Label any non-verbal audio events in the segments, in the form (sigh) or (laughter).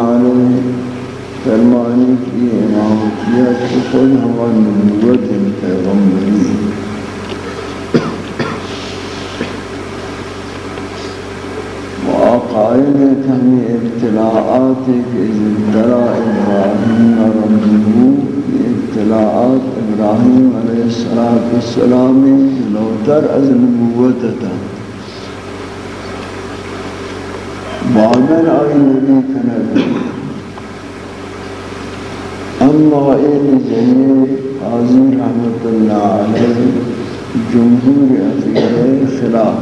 علیہ فرمانے کی امام کیا کہ خود ہوا نبوت پیغمبری قائل ہے ابتلاعات کہ ابتلاع ابراہیم ربیو ابتلاعات ابراہیم علیہ السلام لوتر از نبوت تھا بابل آئینی کنید اما این جنی حضیر حمد اللہ علی جمہور عزیر خلاف۔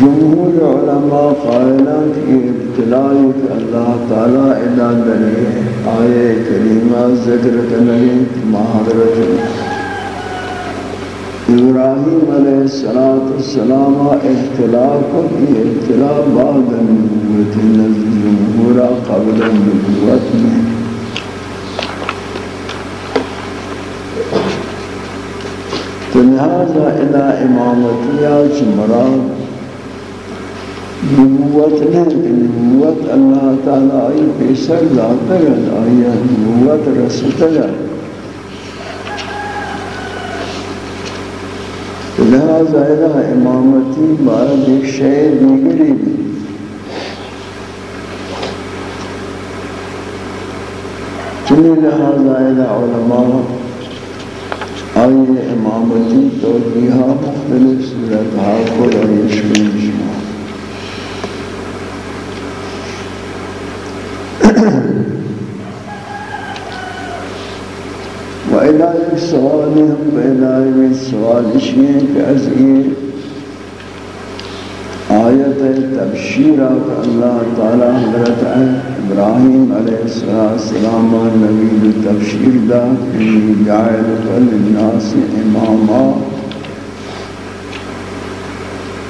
جمہور علماء قائلات کی ابتلائیت اللہ تعالیٰ ادا دنی آئے کریمہ، ذکر کنید محضرت اللہ إبراهيم عليه الصلاة والسلام اختلاف في اختلاف بعد النبوة الجمهور قبل النبوة فلهذا إلى إمامتي مراد نبوت نہیں نبوت اللہ تعالیٰ آئی پیشر لاتا گل آئی نبوت رسول گل لہذا ایرا امامتی بارد ایک شعر دیگری بھی چلی لہذا علماء آئی امامتی توجیہا مختلف صورتها کو رئیش کنش ایک سوال ہم پیدا ہوئی سوال اسی ہے کہ از یہ آیت تبشیرہ کا اللہ تعالیٰ حضرت ہے ابراہیم علیہ السلام و نبی تبشیر دا انہی یعنی جائل قل الناس اماما.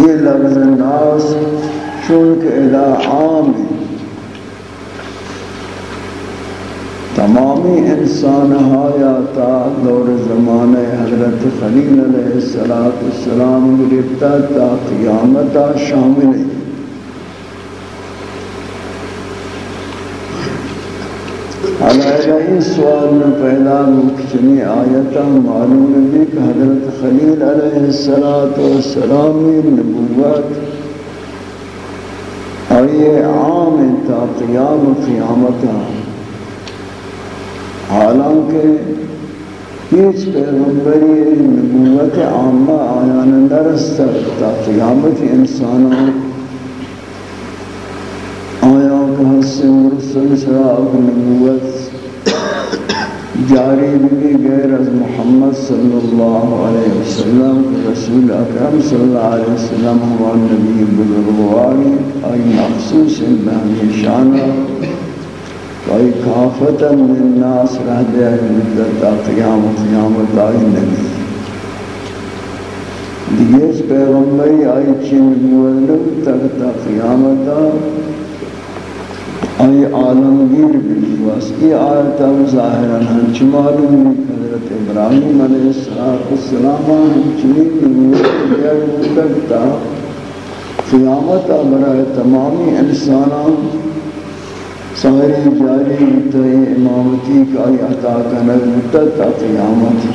یہ لفظ الناس چونکہ ادا عام ہے تمامی انسان ہایا تا دور زمانہ حضرت خلیل علیہ السلام گرفتا تا قیامتا شامل ہے۔ علیہ این سوال میں پیدا مکچنی آیتا معلوم ہے کہ حضرت خلیل علیہ السلام نبوت اور یہ عام تا قیام قیامتا حالانکہ هیچ پیغمبری نبوت عامہ آیان درست تا قیامت انسان آیا که حسن مرسل شراب نبوت جاری بھی غیر از محمد صلی اللہ علیہ وسلم، رسول اکرم صلی اللہ علیہ وسلم ہوا نبی بزرگواری، آئی مخصوص بہنی شانہ ای کافتا من ناس رہ دیا مدتا قیام و قیامت آئی نبی دیگه پیغمبری آئی چین نبوت تک تا قیامتا۔ آئی عالمگیر بھی واسقی آیتا ظاہرا ہنچ معلوم بھی حضرت ابراہیم علیہ السلام ہنچنی نبوت دیا تک تا قیامت برای تمامی انسانان ساری جاری تو امامتی کا عطا کرنا مدت تا قیامت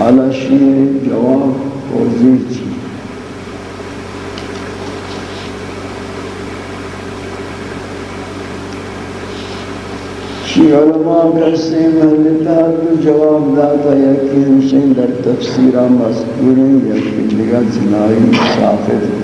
علی شیر جواب اور زیر شیع علماء کہتے ہیں محلتا تو جواب داتا ہے کہ ہمشن در تفسیرہ مذکور ہے یا کہ لگا جنائی سافر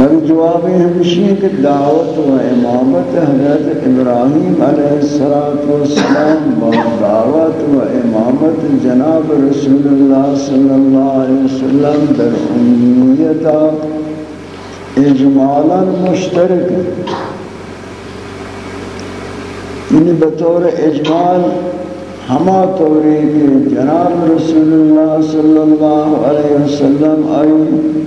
در جواب ہمشی کہ دعوت و امامت حضرت ابراہیم علیہ السلام با دعوت و امامت جناب رسول اللہ صلی اللہ علیہ وسلم در امیتا اجمالا مشترک یعنی بطور اجمال ہما طوری کہ جناب رسول اللہ صلی اللہ علیہ وسلم آئی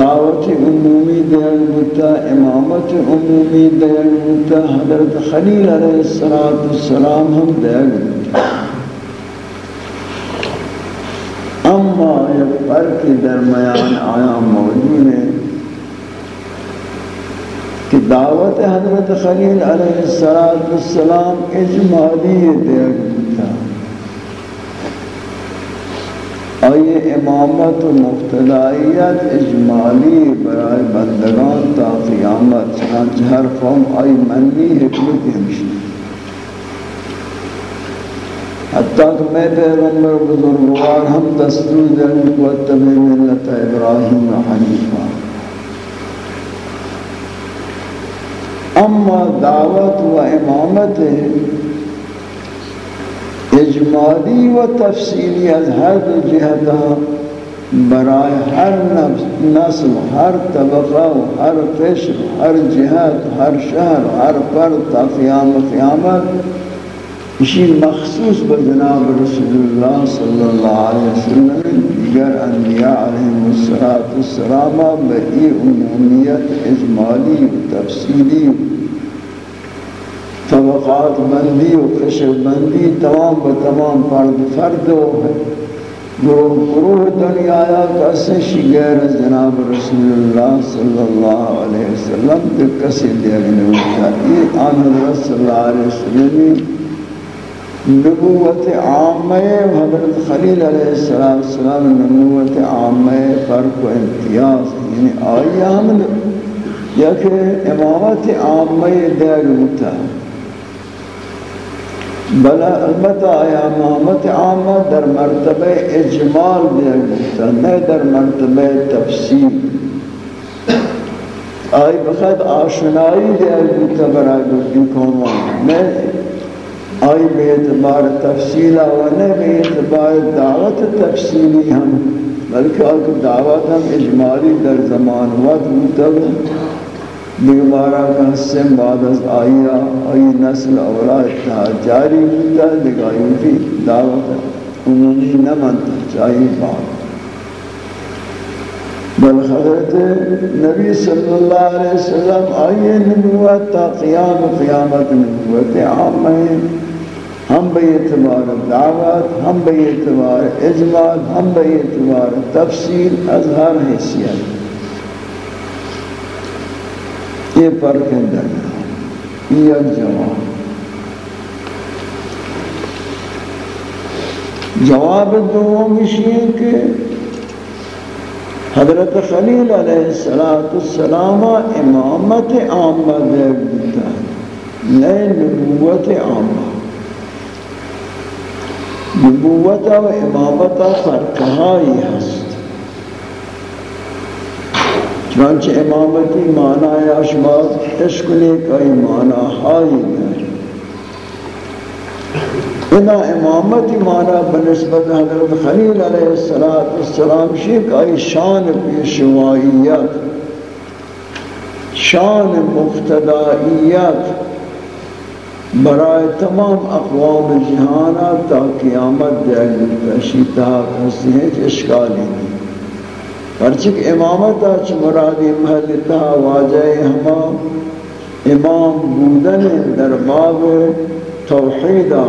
دعوت عمومی دیر بتا امامت عمومی دیر بتا حضرت خلیل علیہ السلام ہم دیر بتا اما یک فرق درمیان آیا موجود ہے کہ دعوت حضرت خلیل علیہ السلام اجمالی دیتا آئیے امامت و مقتدائیت اجمالی برای بندگان تا قیامت، چنانچہ ہر قوم آئی منی حکمت ہمشی حتیٰ کہ میں پیغمبر بزرگوار ہم دستور دیں کو تبع ملت ابراہیم حنیفہ۔ اما دعوت و امامت اجمالی و تفصیلی از هر دو جهتا برای هر نسل هر طبقه و هر قشر هر جهت هر شهر هر فرد تا قیام قیامت. اسی مخصوص به جناب رسول الله صلی الله علیه وسلم دیگر انبیاء علیهم الصلاة والسلام به این عمومیت اجمالی و تفصیلی طبقات بندی و قشر بندی تمام بتمام فرد فرد و گروہ گروہ دنیا آیا کسی شگر جناب رسول اللہ صلی اللہ علیہ وسلم کسی دیگر نوچا یہ آن حضرت صلی اللہ علیہ وسلم نبوت عامہ حضرت خلیل علیہ السلام نبوت عامہ فرق و امتیاز یعنی آئی ہم یا کہ امامت عامہ دیر ہوتا بلا البتہ آیا امامت عامہ در مرتبہ اجمال دیر ہوتا نہیں در مرتبہ تفسیر آئی بخد آشنائی دیر ہوتا برای گردی کونوان میں آئی بے اعتبار تفصیلہ و نہ بے اعتبار دعوت تفصیلی ہم، بلکہ آکھ دعوت ہم اجمالی در زمان وقت مطب دیگبارہ کا بعد از آئیا آئی نسل اولاد تا جاری ہوتا دیگائی بھی دعوت عمومی نہ منتا چاہیے بات بل حضرت نبی صلی اللہ علیہ وسلم آئیے نبوت تا قیام قیامت نبوت عام ہے ہم بے اعتبار دعوت ہم بے اعتبار اجمال، ہم بے اعتبار تفصیل، اظہار حیثیت۔ یہ فرق ہے درمیان یہ جواب۔ جواب دوم یہ کہ حضرت خلیل علیہ السلام امامت عامہ دے دیتا ہے، نئے نبوت عامہ۔ نبوت و امامت فرقہائی ہست۔ چنانچہ امامتی معنی اشباز عشق نے کئی معنی ہائی گئے انا امامت مانا بنسبت حضرت خلیل علیہ السلام شیخ آئی شان پیشوائیت، شان مقتدائیت برائے تمام اقوام جہانا تا قیامت دے تشیطہ کسی ہے کہ اشکالی۔ نہیں پرچک امامت آچ مرادی محلتا واجہ ہما امام بودن در باب توحیدہ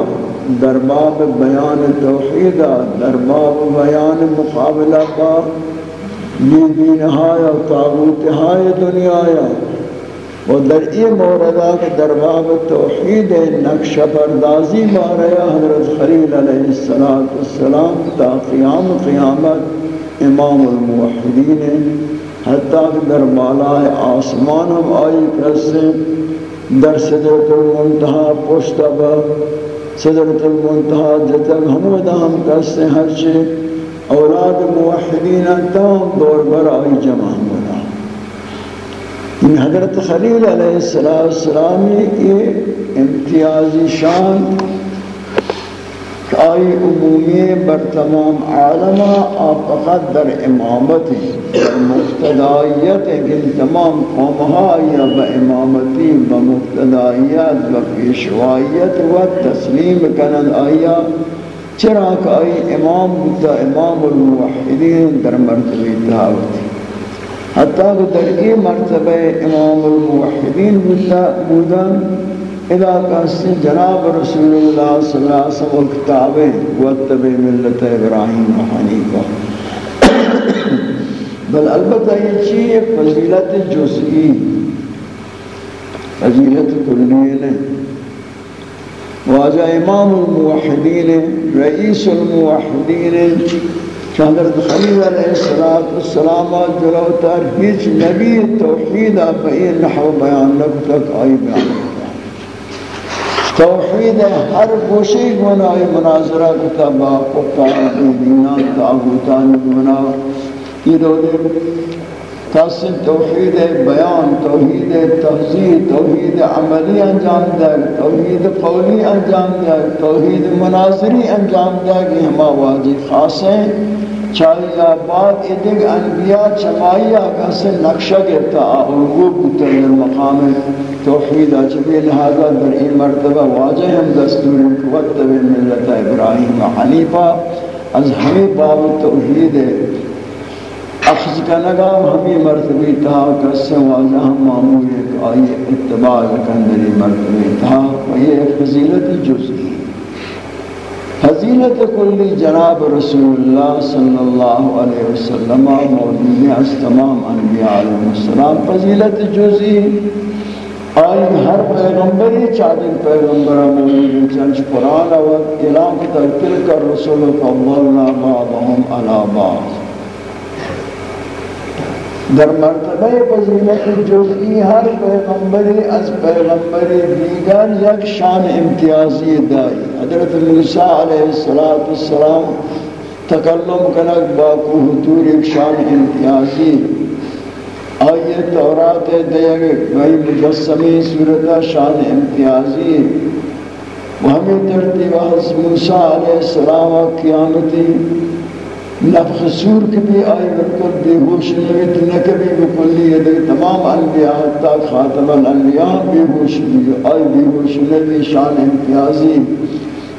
در باب بیان توحیدہ در باب بیان مقابلہ با، یہ دینہایا و تاغوتہایا دنیایا و در ای موردہ کے در باب توحید نقش پردازی باریا حضرت خلیل علیہ السلام تا قیام قیامت۔ امام الموحدین حتیٰ کہ در بالائے آسمان ہم آئی کرسے در صدرت المنتحہ پشتہ با صدرت المنتحہ جتک ہمودہ ہم کرسے ہر چے اولاد موحدین تمام دور بر آئی جمع ہونا ان حضرت خلیل علیہ السلام کی امتیازی شان آئی عمومی بر تمام عالمہ آپ فقط در امامت در مقتدائیت کہ تمام قومہا یا با امامتی با مقتدائیت با پیشوائیت و تسلیم کنند آیا چرا کہ آئی امام بودتا امام الموحدین در مرتبی تحاوتی حتیٰ کہ در ای مرتبہ امام الموحدین بودا علاقہ سے جناب رسول اللہ صلی اللہ علیہ وسلم کتابیں واتبع ملت ابراہیم و حنیفہ۔ بل البتہ یہ چیئے فضیلت جزئی۔ فضیلت کلیہ نہیں واجہ امام الموحدین، رئیس الموحدین کہ حضرت خلیل علیہ السلام جلوتر، ہیچ نبی توحید بئی نحو بیان لکتک آئی بیان۔ توحید ہر گوشی گونا آئی مناظرہ کتابا قبطان دینان تاغوتان گونا یہ دو دے تاسن توحید، بیان توحید تحضیر توحید عملی انجام دے توحید قولی انجام دے توحید مناظری انجام دے کہ ہما واجب خاص ہیں چاہیے بعد ادھگ انبیاء چمائیہ کسے نقشہ گرتا آہنگو بوتا در مقام توحید چبی لہذا در این مرتبہ واجہ ہم دستور قوت ملت ابراہیم حنیفہ، از ہمیں باب توحید اخذ کا نگام ہمیں مرتبی تھا کسے واضح ہم معمول ایک آئی اتباع کندری مرتبی تھا و یہ فضیلت جزئی فضیلت کلی جناب رسول اللہ صلی اللہ علیہ وسلم موجود از تمام انبیاء علیہ السلام، فضیلت جزئی۔ آئی ہر پیغمبری چادر پیغمبر موجود ہے چنچ قرآن و اعلان کتر، تلک الرسول فضلنا بعضهم على بعض۔ در مرتبہ فضیلت جزئی، ہر پیغمبری از پیغمبری دیگر یک شان امتیازی دائی۔ حضرت موسیٰ علیہ السلام تکلم کنک باکو حضور ایک شان امتیازی۔ آئیے تورات دیگ بھائی مجسمی صورتہ شان امتیازی۔ و ہمیں ترتیب حضرت موسیٰ علیہ السلام قیامتی نفخ سور کے بھی آئی بالکل بے ہوش نہیں تو نہ کبھی بکلی یہ دیکھ تمام انبیاء حتی خاتم الانبیاء بے ہوش نہیں آئی بے ہوش نہیں شان امتیازی۔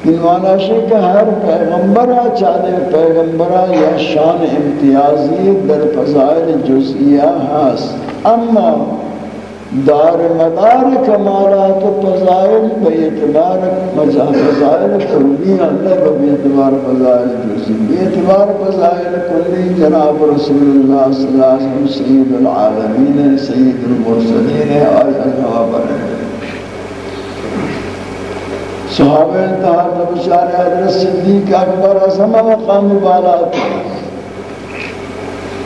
ان معنی ہے کہ ہر پیغمبرہ چاہتے پیغمبرہ یا شان امتیازی در فضائل جزئیہ ہست۔ اما دار مدار کمالات و فضائل، بے اعتبار فضائل کلی، اللہ بے اعتبار فضائل جزی بے فضائل کلی، جناب رسول اللہ صلی اللہ علیہ وسلم، سید العالمین، سید المرسلین آئی اجواب رہے صحابہ انتہا بشار حضرت صدیق اکبر ازمہ مقام بالا تھا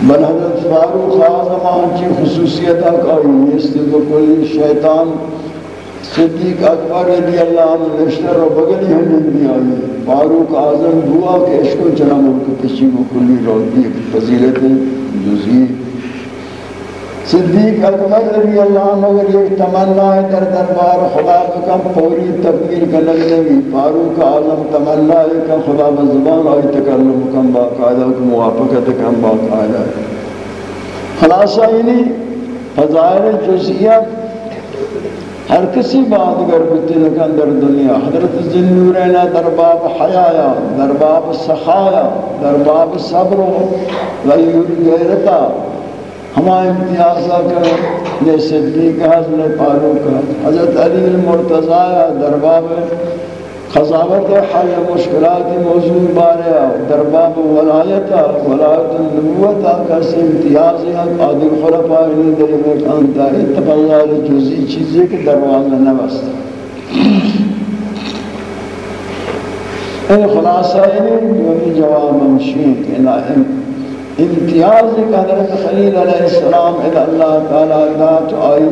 بل حضرت فاروق اعظم کی خصوصیت آئی نیست بکل شیطان صدیق اکبر رضی اللہ عنہ نشتر و بگلی ہمیں بھی آئی فاروق اعظم دعا کہ عشق و جنہ ملک کسی کو کلی روتی فضیلت جزئی صدیق اکبر رضی اللہ عنہ اگر یہ تمنا ہے در دربار خدا بکم پوری تکبیر کا لگنوی فاروق عالم تمنا ہے کہ خدا بزبان آئی تکلم کم، باقاعدہ موافقت کم، باقاعدہ۔ خلاصہ یعنی فضائل جزئیت ہر کسی بات اگر بتن کن در دنیا۔ حضرت ذنورین در باب حیایا، در باب سخایا، در باب صبر و غیرتا۔ ہما امتیازہ کا یہ صدیق حضرت فاروق حضرت علی المرتضی در باب خضاوت حل مشکلات موضوع بارے درباب ولایت ولایت النبوت کا سے امتیاز ہے قادر خلفاء نے در میں کانتا اتفاق جزئی چیزیں کہ دروازہ نہ بستا اے خلاصہ ہے جو جواب مشین کہ امتیاز حضرت خلیل علیہ السلام الى اللہ تعالی ذات آئی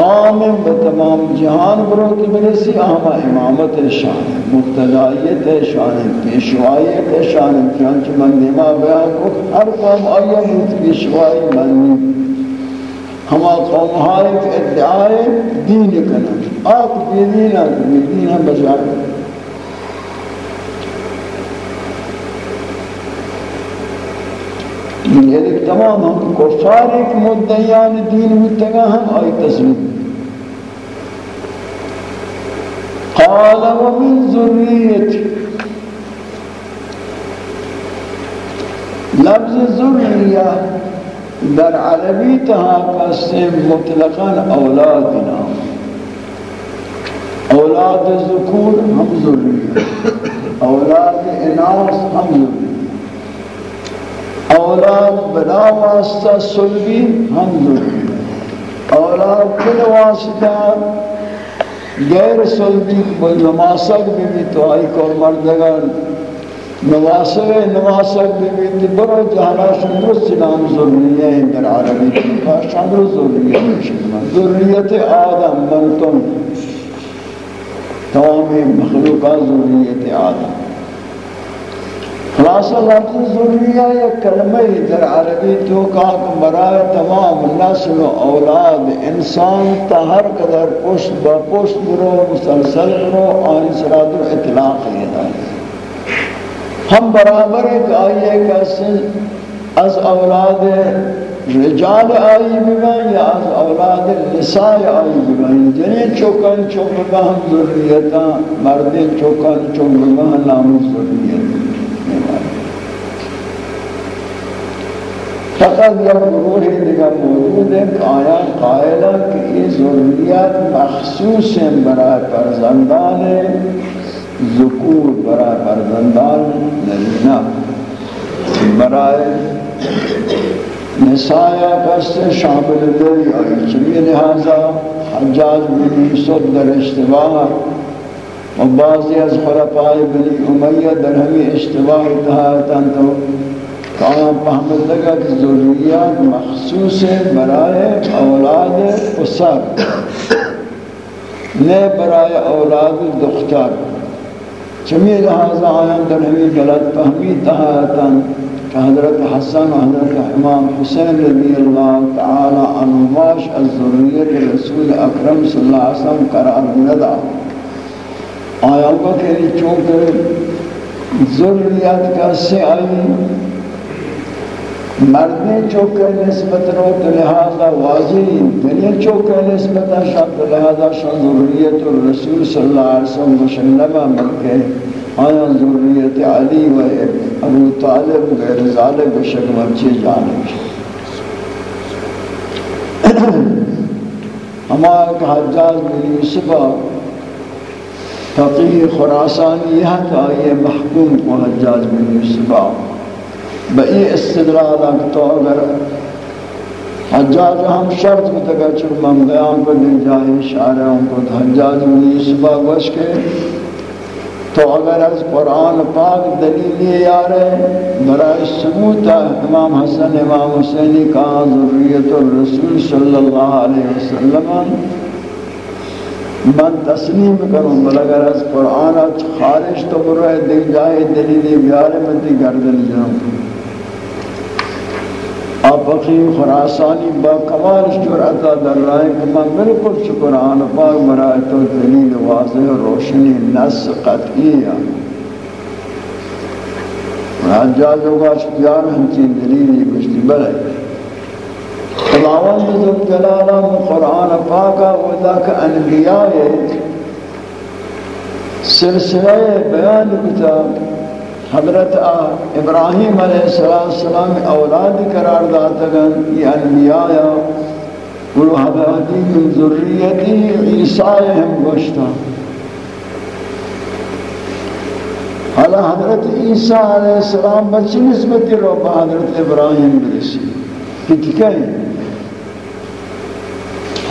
عام بتمام جہان برو کی برسی آما امامت شان مقتدائیت شان پیشوائیت شان چنانچہ من نما بیان کو ہر قوم آیا بود پیشوائی منی ہما قوم ہائے کے ادعائے دین کنا آق دینینا دینہ بجائے یعنی تمام ہم کفار ایک مدعیان دین متگا ہم آئی تسلیم قال ومن ذریتی. لفظ ذریہ در عربی تہا قسم مطلقا اولادنا. اولاد ذکور ہم ذریہ. اولاد اناس ہم ذریہ. اولاد بلا واسطہ سلبی ہم ضروری اولاد بلا واسطہ غیر سلبی نماسک بھی بھی تو آئی کو مردگان۔ نواسق نواسق بھی بھی تو برو جہانا شندر سلام ضروری ہے در عربی۔ شندر ضروری ہے۔ ضروریت آدم من تم تمام مخلوقات ضروریت آدم۔ خلاصہ لفظ ذریہ یا کلمہ در عربی تو کہا برائے تمام نسل و اولاد انسان تا ہر قدر پشت با پشت برو مسلسل برو آئی سراد و اطلاق یہ ہم برابر ایک آئیے کہ از اولاد رجال آئی بگن یا از اولاد نساء آئی بگن جنین چوکن چوک بگن ذریتا مردین چوکن چوک بگن نام ذریتا فقط یا گروہ دیگر موجود ہے کہ آیا قائلہ کہ یہ ضروریات مخصوص ہیں برای پرزندان ذکور، برای پرزندان نرینہ برای نسایہ کست شامل دری آئی چمی لہذا حجاج بن یوسف در اشتباہ و بعضی از خلفاء بنی امیہ در ہمی اشتباہ اتحایتا تو کام فهمت لگا کہ ضروریات مخصوص برائے اولاد اسر۔ نے برائے اولاد دختر۔ چمی لہذا آیان در ہمیں غلط فہمی تہایتا کہ حضرت حسن و حضرت امام حسین رضی اللہ تعالی عنہماش از ضروریت رسول اکرم صلی اللہ علیہ وسلم قرار ندا۔ آیان کو کہ چونکہ ضروریات کا سے آئی مردی چوکے نسبت رو تو لہذا واضح دنیا چوکے نسبت شب لہذا شان ضروریت الرسول صلی اللہ علیہ وسلم مشنبہ ملکے آیا ضروریت علی و ابو طالب غیر ذالک بشک مرچے جانب ہمارا کہ حجاز بن یوسفہ فقیہ خراسانی یہ تھا یہ محکوم کو حجاز بن یوسفہ بئی استدلال تو اگر حجاج ہم شرط کو تکا چک من بیان کو دل جائے اشارہ ہم کو حجاج منی صبح گوش کے۔ تو اگر از قرآن پاک دلیل یہ یارے برای ثبوت امام حسن، امام حسینی کا ذریت الرسول صلی اللہ علیہ وسلم۔ من تسلیم کروں، بل اگر از قرآن خارج تو برای دل جائے، دلیل بیارے من تی گردن جاؤں آفقی خراسانی با کمال شرعتا در رائے کہ من بالکل شکران پاک برای تو دلیل واضح روشنی نس قطعی ہے۔ حجاج ہوگا شکیار ہمچین دلیلی بشتی بلے۔ خداوند ذل جلالہ قرآن پاکا ودا کہ انبیاء سلسلہ بیان کتاب حضرت ابراہیم علیہ السلام اولاد قرار داتا گن یہ انبیاء ولو حضرتی من ذریتی عیسیٰ ہم گوشتا حالا حضرت عیسیٰ علیہ السلام بچی نسبتی رو با حضرت ابراہیم برسی۔ کتی کہیں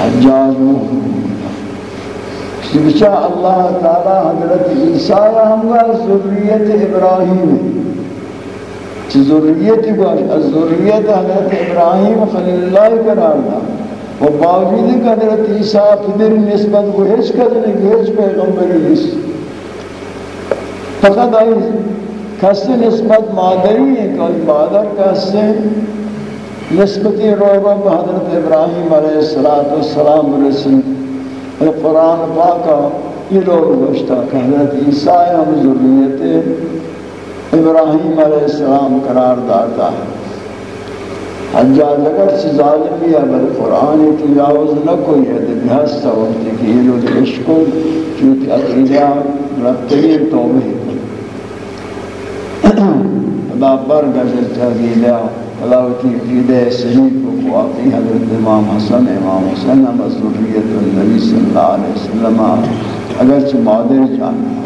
حجاج محمد بچا اللہ تعالی حضرت عیسیٰ ہمگا ذریت ابراہیم چی ذریت باش، از ذریت حضرت ابراہیم خلیل اللہ قرار دا۔ و باوجود کہ حضرت عیسیٰ پدر نسبت کو ہیچ کدنے کی ہیچ پیغمبری نیست۔ فقط آئی کسی نسبت مادری ہے کہ مادر کسی نسبتی روبہ حضرت ابراہیم علیہ السلام رسول قرآن پاکا یہ لوگ گوشتا کہ حضرت عیسیٰ ہم ذریت ابراہیم علیہ السلام قرار دارتا ہے حجاج اگر سے ظالمی ہے بل قرآن تجاوز نہ کوئی ہے دل ہستا وقت کہ یہ لوگ عشق چونکہ عقیدہ ربتگیر توبہ خدا بر گزر تحقیدہ خداوتی عقیدہ صحیح کو واقعی حضرت امام حسن امام حسن ہم ذریت النبی صلی اللہ علیہ وسلم۔ اگرچہ مادر جانا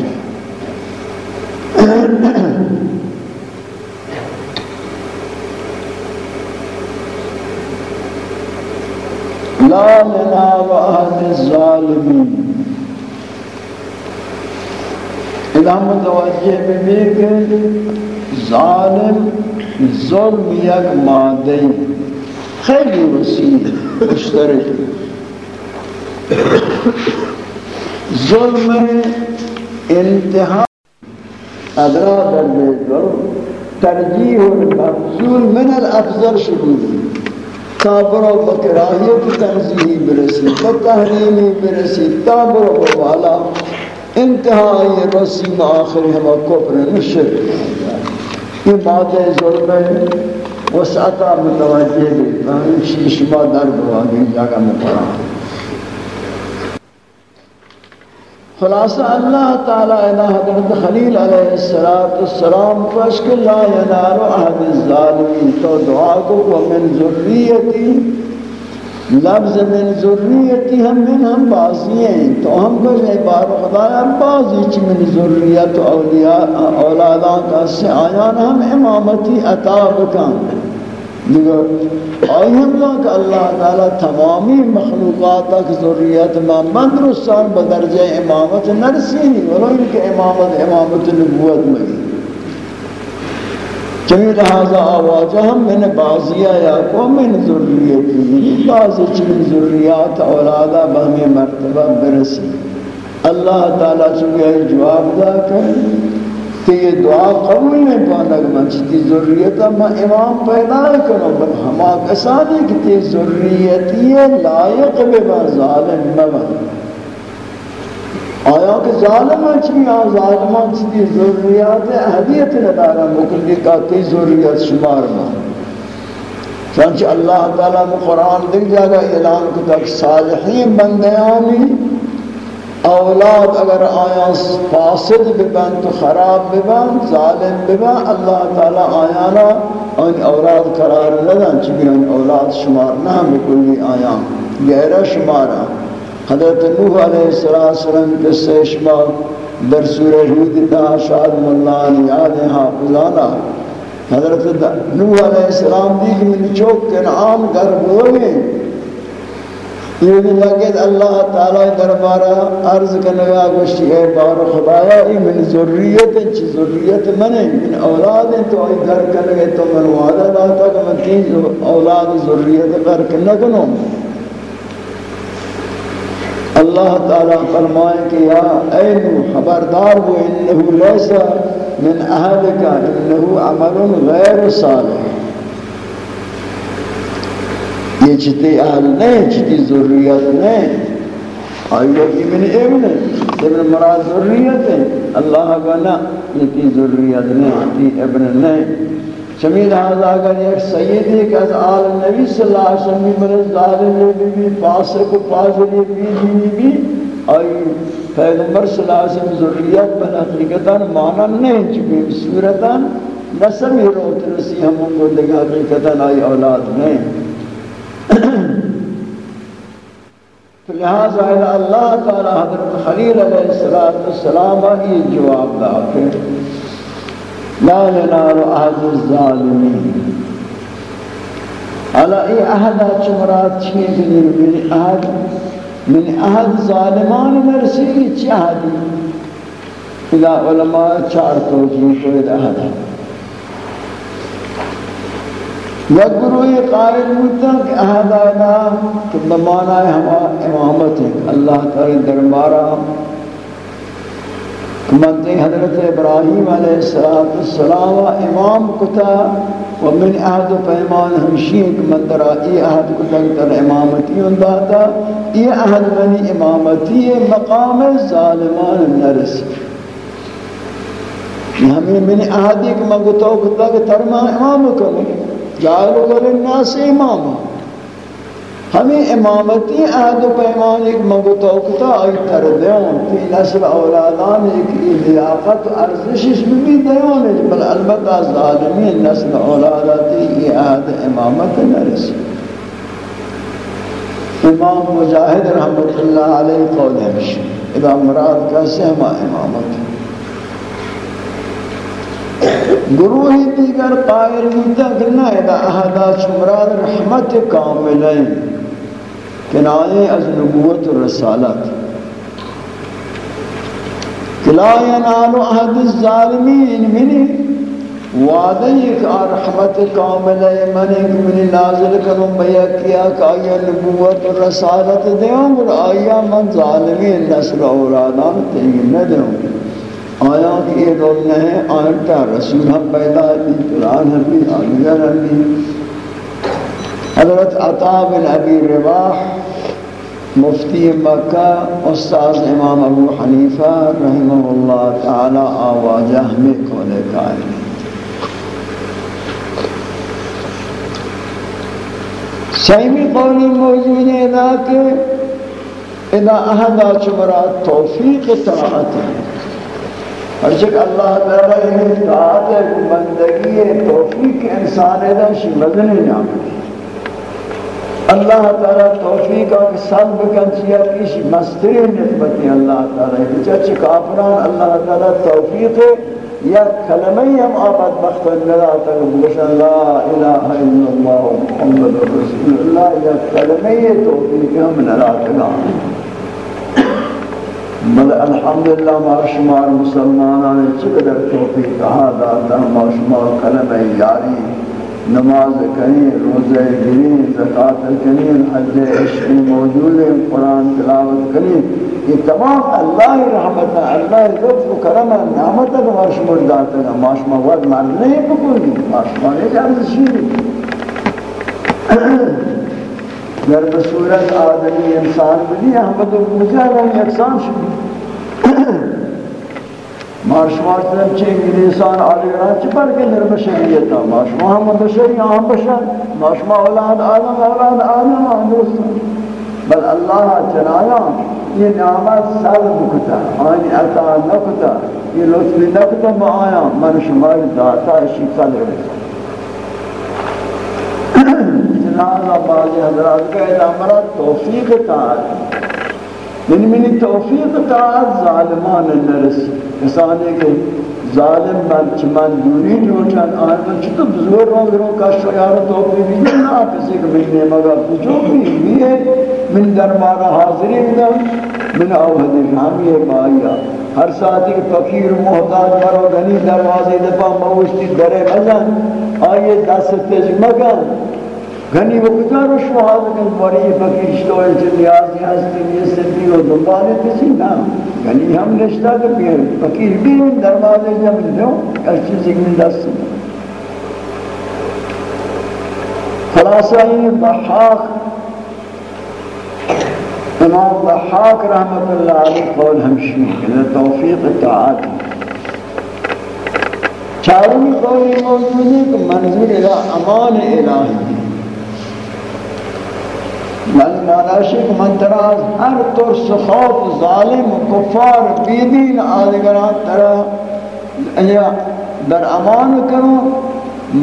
لا لنا وآل الظالمین۔ ادامت اذا متوجہ بھی کہ ظالم، ظلم یک مادی خیلی وسیع مشترک ظلم انتہا ادرا در ظلم ترجیح المفضول من الافضل شروع تابرو بکراہیت تنزیحی برسی بتحریمی برسی تابرو بوالا انتہائی رسیم آخر ہما کفر نشر یہ باتیں ہے ظلم وسعتا متوجہ بھی شما در بواگی جاگہ میں پڑھا خلاصہ اللہ تعالی الہ حضرت خلیل علیہ السلام فشک لا ینار احد الظالمین. تو دعا کو، ومن ذریتی لفظ من ذریتی ہم من ہم بازی ہیں۔ تو ہم کو جو بار خدایا بازی چی من ذریت اولیاء اولادان کا سے آیان ہم امامتی عطا بکن۔ دیگر آئی ہم کہ اللہ تعالی تمامی مخلوقات تک ذریت میں مندرستان بدرجہ امامت نرسی ولو ان امامت امامت نبوت میں۔ چمی لہذا آواجہ ہم من بازیہ یا کو من ذریتی بعضی چمی ذریات اولادا بہمی مرتبہ برسی۔ اللہ تعالیٰ چونکہ جواب دا کر کہ یہ دعا قبول نہیں پانا کہ من چیتی ذریتا میں امام پیدا کروں۔ بل ہما کسانی کہ تی ذریتی لائق بے ظالم مبن آیا کہ ظالمان چمی آن ظالمان چمی ضروریات اہدیت ندارا مکلی کا تی ضروریات شمار ما چنانچہ اللہ تعالیٰ میں قرآن دیکھ جاگا اعلان کو تک صالحین بندیانی اولاد اگر آیا فاسد ببن تو خراب ببن ظالم ببن اللہ تعالیٰ آیانا ان اولاد قرار ندن چکی ان اولاد شمار نہ بکلی آیا گہرہ شمارا حضرت نوح علیہ السلام کے سیشما در سورہ حود تا شاد ملان یاد حافظانا حضرت نوح علیہ السلام دیکھ من چوک کنعام گرب ہوئے یہ بھی لگت اللہ تعالی دربارہ عرض کرنگا گوشتی اے بار خدایا ای من ذریت چی ذریت منے من اولاد تو ای در کرنگے تو من وعدہ داتا کہ من تین اولاد ذریت کر کنگنوں اللہ تعالی فرمائے کہ یا اے نو خبردار ہو انہو لیسا من اہلکا، انہو عمل غیر صالح۔ یہ چھتی اہل نہیں چھتی ذریت نہیں۔ آئیو کی من ابن ابن مراد ذریت ہے اللہ کا نا یہ کی ذریت نہیں تی ابن نہیں۔ شمید حاضر اگر ایک سیدی کہ از آل نبی صلی اللہ علیہ وسلم مرد ظالم بھی بھی، فاسق و فاضلی بھی بھی بھی۔ آئی پیغمبر صلی اللہ علیہ وسلم ذریت بن حقیقتا مانا نہیں چکی صورتا نسل ہی روت رسی ہم ان کو دیکھا حقیقتا آئی اولاد نہیں۔ تو لہذا اللہ تعالی حضرت خلیل علیہ السلام یہ جواب دا پھر لا ينال عهد الظالمين. على اي عهد چمرات چھ دن من عهد من عهد ظالمان مرسی چھ عهد اذا علماء چار توجیہ کو عهد یا گروہ قائل ہوتا کہ احد اہدائنا کہ بمانا ہے ہما امامت ہے. اللہ تعالی دربارہ منتے حضرت ابراہیم علیہ السلام امام کتا و من عہد و پیمان ہمشین کہ من درہ ای عہد کتا کر امامتی انداتا ای عہد منی امامتی مقام ظالمان نرسی ہمیں من عہدی کہ من گتاو کتا کہ ترما امام کرنے جعلوا للناس اماما ہمیں امامتی عہد و پیمان ایک مگو توقتا آئی تر دیون تی نسل اولادان ایک لیاقت ارزشش بھی دیون ہے بل البتہ ظالمین نسل اولاداتی یہ عہد امامت نرسی۔ امام مجاہد رحمت اللہ علیہ قول ہمشی اذا مراد کا سہمہ امامت۔ گروہی دیگر قائر مدد ادا احدا چمراد رحمت کاملین۔ کنائے از نبوت و رسالت لا ینال احد الظالمین منی، وعدہ ایک رحمت کامل منی منی نازل کروں بیا کیا کہ آیا نبوت و رسالت دیوں اور آیا من ظالمین نسل اولادان تیگی نہ دیوں آیا کہ یہ دول نہیں آئیتا رسول ہم پیدا دی قرآن ہم بھی آلیگر ہم بھی۔ حضرت عطا بن ابی رواح مفتی مکہ، استاذ امام ابو حنیفہ رحمہ اللہ تعالی آواجہ ہمیں کھولے قائم سیمی قولی موجود ہے ادا کہ ادا احدا چمرات توفیق طاعت ہے۔ ہرچک اللہ تعالی نے اطاعت بندگی ہے توفیق انسان ہے شی مدن نعم اللہ تعالی توفیق کا سب کن چیا پیش مستری نسبت اللہ تعالی۔ چچ کافران اللہ تعالی توفیق یا کلمہ ہم آباد بخت اللہ تعالی بلشن لا الہ الا اللہ، محمد رسول اللہ، یا کلمہ توفیق ہم نلا تعالی بل الحمدللہ، ما شمار مسلمانان، چقدر توفیق کہا داتا ما شمار کلمہ یاری۔ نماز کریں روزہ گریں زکاة کریں حج عشق موجود ہیں، قرآن تلاوت کریں یہ تمام اللہ رحمت، اللہ لطف و کرم نعمت ہے ما شمار داتا ہے ما شمار وقت مال نہیں بکلی ما شمار ایک شیری در بصورت آدمی انسان بلی احمد و مجرد یکسان شد مارشمار سلم چه انگلیسان آلیران چه برگه در بشریتا مارشما هم بشری هم بشر مارشما اولاد آدم اولاد آدم آدرستان بل اللہ چنایان یہ نعمت سر بکتا آنی عطا نکتا یہ لطفی نکتا با آیا من شمار داتا اشی صدر بکتا جنازہ بازی حضرات کا ادامرہ توفیق تعالی یعنی منی توفیق طاعت ظالمان نرسی کسانے کے ظالم من چمن دوری جوچن آن من چھتو بزرگ رنگ رو کا شیار توفیق بھی نا کسی کہ من نعمگا جو بھی بھی ہے من دربارہ حاضری بدن من اوہد شامی بایا ہر ساتھی فقیر محتاج مرو گنی دروازے دفع موشتی درے مزن آئیے دست تجمگن غنی و کجا رو شما کن باری فقیر شتوی چه نیازی هستی یه سدی و دنبال کسی نه غنی هم نشتا که پیر فقیر بیم دربال جمع جو کس چیزی که دست خلاصه این بحاق امام بحاق رحمت الله علیه قول همشین که توفیق تعالی چارمی قولی موجودی که منظور الى امان الهی. الہی من معنی من تراز ہر ترس خوف، ظالم، کفار، بیدین آدگران ترا، یا در امان کرو،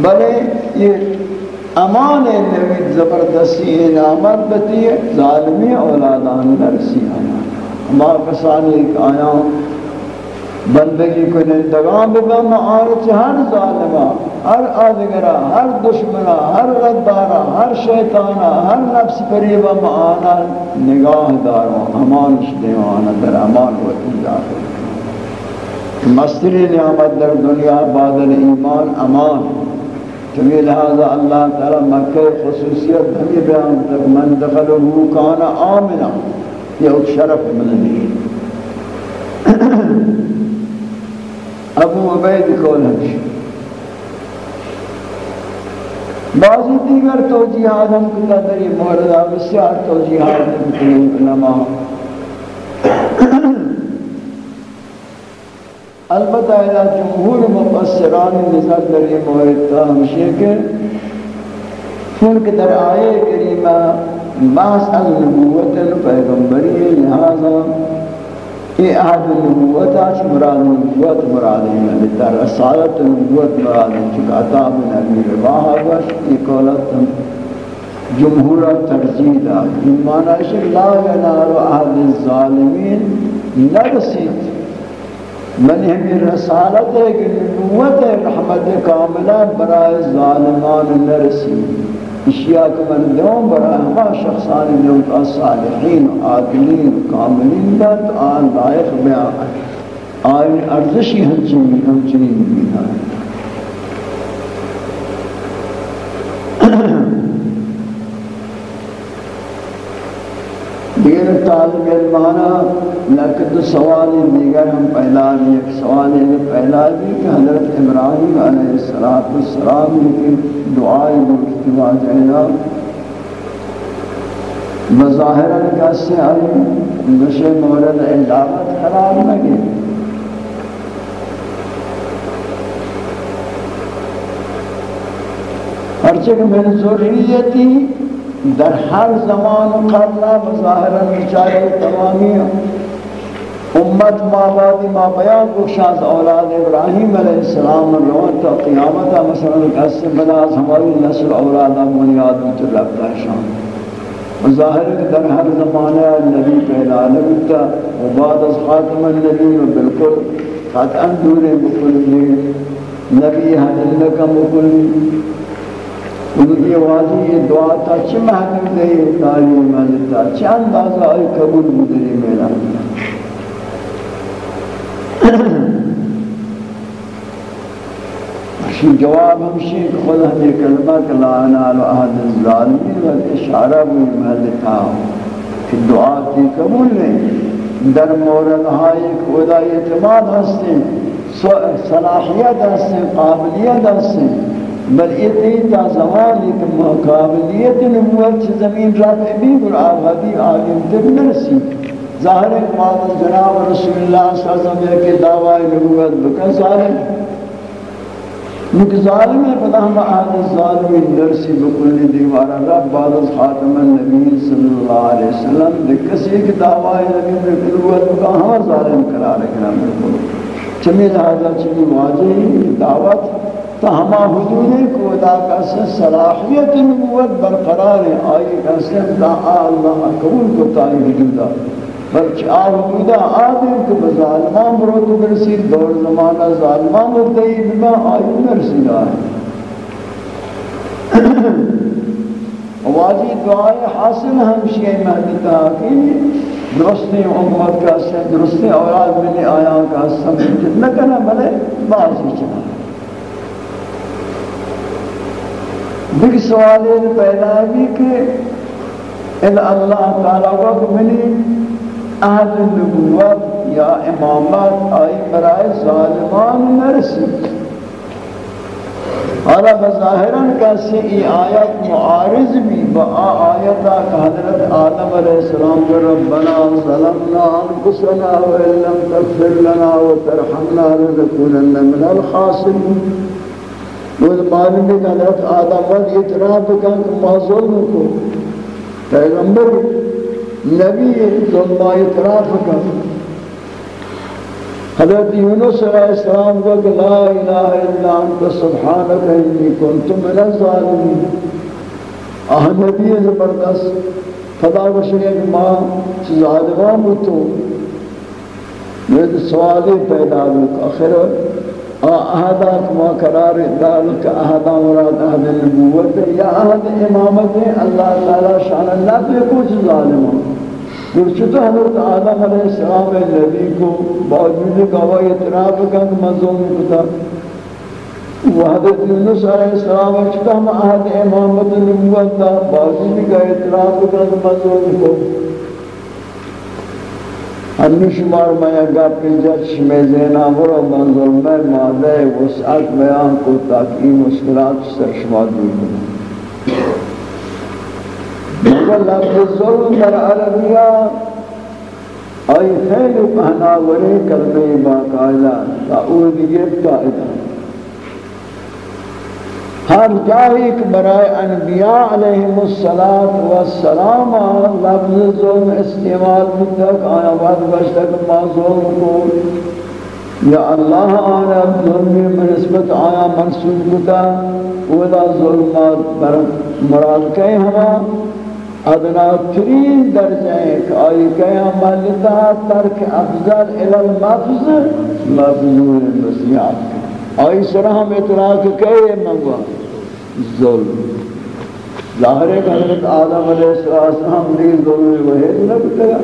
بلے یہ امان نوید زبردستی نامت بتی ظالمی اولادان نرسی امان ہما کسانی ایک آیا بندگی کو نندگان بگم آرچ ہر ظالمہ ہر آدگرہ ہر دشمنہ ہر غدارہ، ہر شیطانہ ہر نفس پریبہ معانا نگاہ داروں امانش دیوانا در امان و ایجاد مستری نعمت در دنیا بادل ایمان امان. تمہیں لہذا اللہ تعالی مکہ خصوصیت ہمیں بیان تک من دخلہو کانا آمنا، یہ ایک شرف ملنی ہے. ابو عبید کول ہمشہ بعضی دیگر توجیحات ہم کتا در یہ موردہ بسیار توجیحات ہم کتا علماء البتہ الہ جمہور مفسران نظر در یہ موردہ ہمشہ کہ چونکہ در آئے کریمہ بحث از نبوت پیغمبری لہذا یہ احد النبوت آج مراد نبوت مراد ہے بتر رسالت نبوت مراد ہے چکہ عطا بن ابی رواح آگوش یہ قولت جمہورہ ترجیح دا یہ معنی ہے لا ینار احد الظالمین نرسید۔ من ہمیں رسالت ہے کہ نبوت رحمت کاملہ برائے ظالمان نرسید۔ اشیاء کو من دوم برا ہما شخصان جو کا صالحین، عادلین، کاملین دا آن لائق بیان. آئین ارزشی ہمچنی ہمچنی بیان دیگر طالب علمانا لکت سوالی دیگر ہم پہلا بھی، ایک سوال ہے، پہلا بھی کہ حضرت ابراہیم علیہ السلام کی دعائی مرتبہ جائنا بظاہرہ کسی آئی نشے مورد اجابت خراب لگے۔ ہرچہ کہ میں میری ضروریتی در ہر زمان و قرلا بظاہرہ بیچارے تمامی امت مابادی ما بیان کو شاز اولاد ابراہیم علیہ السلام روان تا قیامتا مثلا کسی بناز ہماری نسل اولادا بنیاد بتر رکھتا ہے شام ظاہر در ہر زمانہ نبی پیدا لگتا و بعد از خاتم النبی و بالکل خاتم دور بکل نبی حدل لکم بکل ان کی واضح یہ دعا تا چی محکم دے تعلیم ملتا چی اندازہ آئی قبول مدری میرا شی جواب ہمشی خود ہمیں کلمہ لا نال احد الظالمین و اشارہ بھی ملتا کہ دعا کی قبول نہیں در مورد ہائی خدا اعتماد ہستے صلاحیت ہستے قابلیت ہستے بل ایتی اتیتا زمان ایک مقابلیت نبوت چھ زمین رفع بھی اور آبادی آگیم در نرسی. ظاہر اقماد جناب رسول اللہ صلی اللہ علیہ وسلم کے دعوی نبوت بکن ظاہر. مک ظالم ہے، پتہ ہم آہد الظالمین نرسی بکل دیوارا رب بعد از خاتم النبی صلی اللہ علیہ وسلم دے کسی کی دعوی نبوت بکن، ہم ظالم قرار کرام بکل چمی لہذا چمی واجہی، دعوت. تو ہما حدود کو ادا کا سے صلاحیت نبوت برقرار ہے آئی کا سے دا اللہ قبول کو تائی حدودا بلکہ آ حدودا آدم کو بظالمان برو برسی دور زمانہ ظالمان مردئی بما آئی مرسی ہے واجی دعائے حاصل ہمشی مہدتا کہ درستی امت کا سے درستی اولاد ملی آیا، کا سمجھ نہ کنا بلے بازی چنا دیکھ سوال پیدا بھی کہ ان اللہ تعالیٰ وقت ملی اہل نبوت یا امامت آئی برائے ظالمان نرسی حالا بظاہراً کسی ای آیت معارض بھی با آیتا کہ حضرت آدم علیہ السلام کو ربنا ظلمنا انفسنا وإن لم تغفر لنا وترحمنا لنكونن من الخاسرين وہ معلوم ہے کہ حضرت آدم وقت اعتراف کا کہ ما ظلم کو پیغمبر نبی ظلم اعتراف کا حضرت یونس علیہ السلام کو کہ لا الہ الا انت سبحانک انی کنت من الظالمین احمدی زبردست خدا بشری کہ ماں ظالمان بتو یہ سوال پیدا ہوتا آخر احدا ما قرار دالک احدا مراد احد النبوت یا احد امامت اللہ تعالی شان اللہ پہ کچھ ظالمان گرچتو حضرت آدم علیہ السلام نبی کو باوجود گواہ اعتراف کا مظلوم کتا۔ و حضرت یونس علیہ السلام چتا ہم عہد امامت نبوت دا باوجود کا اعتراف کا مظلوم کو ہمی شمار میں اگر پیجت میں زینا برو منظر میں مادہ وسعت بیان کو تاکہ مشکلات سر شما دور کریں مگر لفظ ظلم در عربیہ آئی خیلی پہناوری کلمہ باقاعدہ تعود گفتا قائدہ۔ ہر جاہی کہ برائے انبیاء علیہم السلام لفظ ظلم استعمال مدک آیا بعد بشتک ما ظلم کو یا اللہ آنا ظلمی بنسبت آیا منصوب کتا اولا ظلمات بر مراد کہیں ہمیں ادنا ترین درجہ ہے کہ آئی کیا ملتا ترک افضل الى المفض مفضول نصیحات آئی سرہ ہم اطلاق کہے منگوا۔ ظلم۔ ظاہر ہے کہ حضرت آدم علیہ السلام نے ظلم وحید نہ بتگا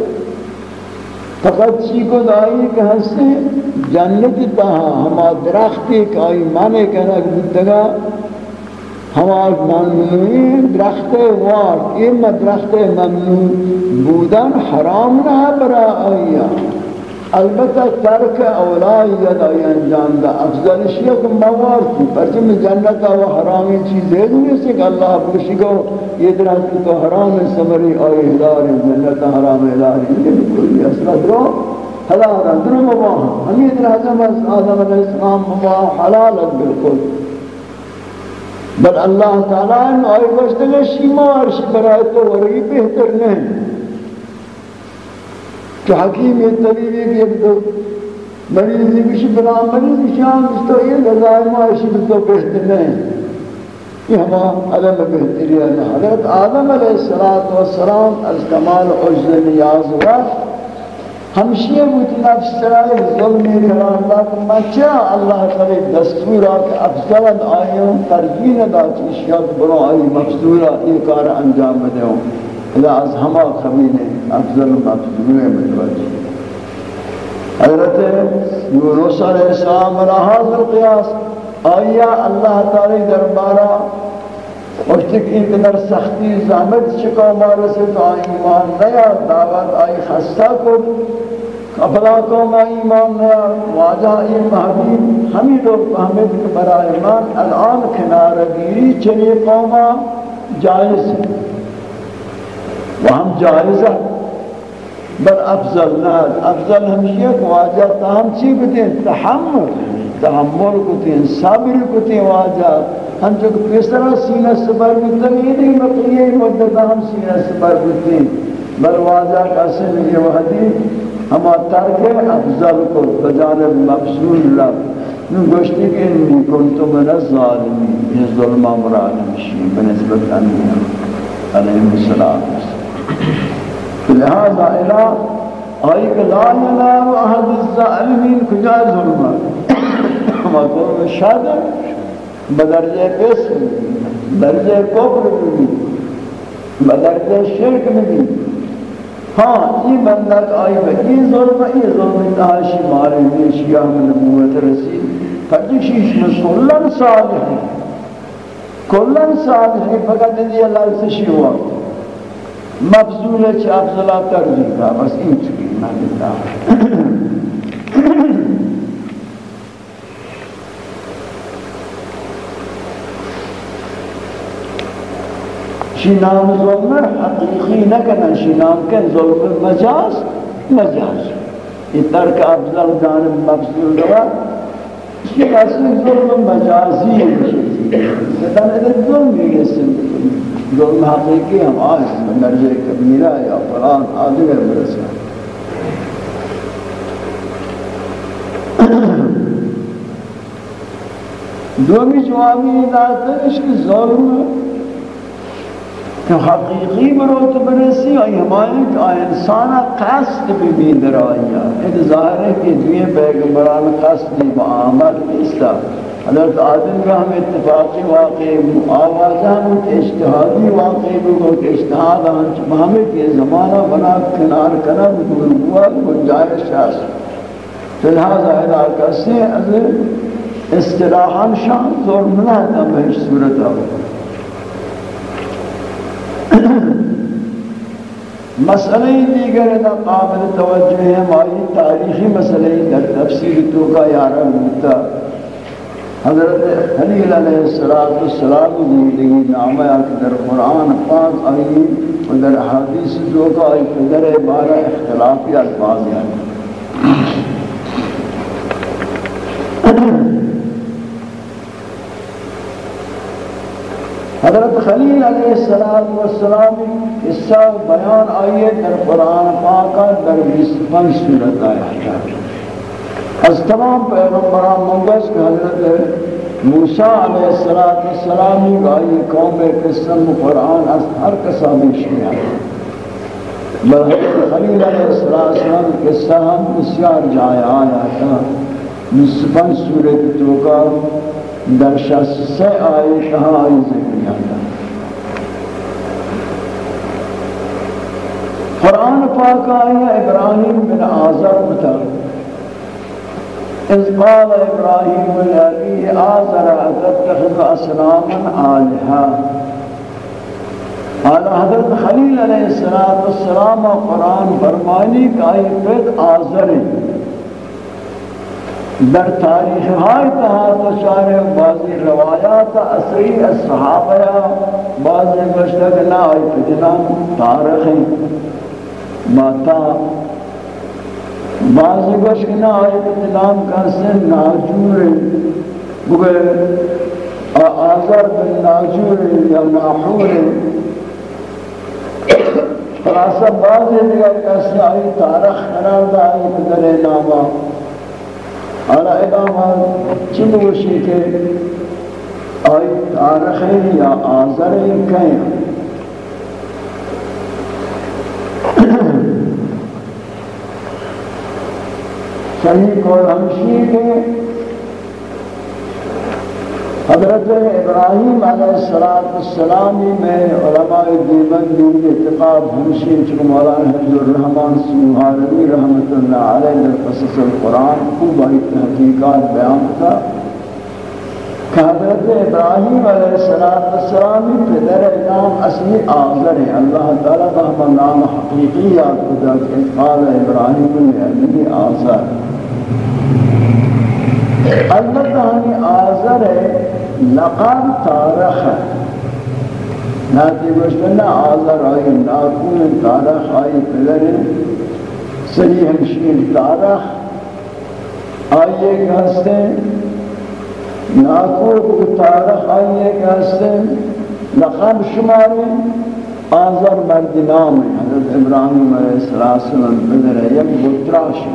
فقط چی کو دائی کہ ہستے جنت تہا ہما درختی کہ آئی مانے کہنا کہ بتگا ہمار ممنوعی درخت وار یہ درخت ممنوع بودن حرام نہ برا آیا البتہ ترک اولائی ید آئی انجام دا افضل شیخ موار کی پرچہ میں جنتا و حرامی چیز ہے دنیا سے کہ اللہ بکشی کو یہ درخت تو حرام سمری آئی ہداری جنتا حرام ہداری یہ بکل اصلا درو حلال درو مباہ ہم یہ درخت آدم علیہ السلام مباہ حلال بالکل۔ بل اللہ تعالیٰ نے آئی وشتگا شیمار شی برای تو ورگی بہتر نہیں۔ کہ حکیم یہ طبیبی بھی اب تو مریضی کشی بنا مریضی شام اس تو یہ لذائم آئیشی بھی تو بہتر نہیں۔ یہ ہما علم بہتری ہے۔ حضرت آدم علیہ السلام از کمال عجل نیاز وقت ہمشیہ بود نفس سرائی ظلمی کران لیکن میں چاہ اللہ تعالی دستورا کہ افضلت آئیوں ترجین دا چیشیات برو آئی مفضورا یہ کار انجام دے ہوں۔ اذا از ہما خمینے افضل مفضورے متوجہ حضرت یونس علیہ السلام علیہ حاضر قیاس آئیا اللہ تعالی دربارہ اور تک در سختی زحمت چکا مارسے تو آئی ایمان نیا دعوت آئی خستہ کو اپلا کو ما ایمان نیا واجہ ای محبیب ہمیں لوگ فہمت کہ برا ایمان الان کنار گیری چلی قوما جائز ہے وہ ہم جائز ہے بل افضل نہ افضل ہمشیہ کو واجہ تاہم چی کتیں تحمل. تحمل کتیں صبر کتیں واجہ ہم جو پیسرا سینہ سبر بودتا یہ نہیں مقلیہ مدت ہم سینہ سبر بودتے بل واضح قسم یہ وحدی ہما ترک افضل کو بجانب مفضول لب نو گوشتی کہ انی کنتو من الظالمی یہ ظلمہ مراد مشی بنسبت انبیاء علیہ السلام. لہذا الہ آئی کہ لا ینام احد الظالمین کجا ظلمہ ہما ظلم شادر بدرجہ قسم درجہ کفر بھی، بدرجہ شرک بھی۔ ہاں یہ بندک آئی بکی ظلم یہ ظلم تحاشی مارے میں شیعہ میں نبوت رسید فجشیش میں صالح کلن صالح فقط یہ اللہ سے شیعہ مفضول ہے چھ افضلہ ترجیح کا بس این چکی میں دیتا شی نام ظلم حقیقی نکنن شی نام کن ظلم مجاز مجاز یہ ترک افضل جانب مفضول روا یہ اصلی ظلم مجازی ہے ستان ادھر ظلم بھی گسن ظلم حقیقی ہم آئے مرجع کبیرہ یا فلان آدھگر برسا دومی جوابی داتا ہے کہ ظلم کہ حقیقی بروت برسی آئی ہماری کہ انسان قصد بھی بھی در آئیا ایک ظاہر ہے کہ دوئے پیغمبران قصدی با عمل استا حضرت آدم کا ہم اتفاقی واقعی آواز ہم اشتہادی واقعی بگو کہ اشتہاد ہم ہمیں کہ زمانہ بنا کنار کنا بدور ہوا گنجائش ہے فلہذا علاقہ سے استراحان شان زور منہ ہے بہش صورت آگا مسئلہ دیگر ہے قابل توجہ ہے، ہماری تاریخی مسئلہ در تفسیر تو کا یارہ ملتا حضرت خلیل علیہ السلام السلام زندگی نامہ در قرآن پاک آئی و در حدیث جو کا آئی در بارہ اختلافی الفاظ ہیں حضرت خلیل علیہ السلام قصہ بیان آئیے در قرآن پاکا در بیس بیسپن صورت آیا۔ از تمام پیغمبران منگس کہ حضرت موسیٰ علیہ السلام کا آئی قوم قسم قرآن از ہر کسا بیشنی آیا بل خلیل علیہ السلام قصہ ہم بسیار جائے آیا تھا بیسپن صورت تو کا در شخص سے آئی کہاں آئی ذکر جاتا قرآن پاک آئی ابراہیم بن آزر بتا اذ قال ابراہیم لأبی آزر اتتخذ اسلاما آلہا۔ قال حضرت خلیل علیہ السلام قرآن فرمانی کہ آئی پید آزر در تاریخ ہائی تہا تشارے بعضی روایات اصری الصحابہ بعضی مشتق نا آئی فتنا تارخ ماتا بعضی مشتق نا آئی فتنا کا سن ناجور بگئے آزر بن ناجور یا ناحور خلاصہ بعضی دیگر کسی آئی تارخ قرار دا آئی فتنا ناما حالا ادام چند وشی کے آئی تارخ یا آزر کہیں۔ صحیح قول ہمشی کے حضرت ابراہیم علیہ السلام میں علماء دیمن دین اتقاب ہمشین چکو مولانا حفظ الرحمن سنوہارنی رحمت اللہ علیہ قصص القرآن کو بہت تحقیقات بیان تھا حضرت ابراہیم علیہ السلام السلامی پدر نام اصلی آذر ہے اللہ تعالیٰ کا ہم نام حقیقی یاد خدا کہ قال ابراہیم علیہ آذر البتہ ہمیں آذر ہے۔ لقب تارخ۔ ہے ناتی گوشتنا آذر آئی ناکون تارخ آئی پدر۔ سری ہمشین تارخ۔ آئیے کہ ہستے ناکون تارخ آئیے کہ ہستے لقب شماری آذر مرد نام ہے حضرت ابراہیم علیہ السلام پدر ہے یک بطراشی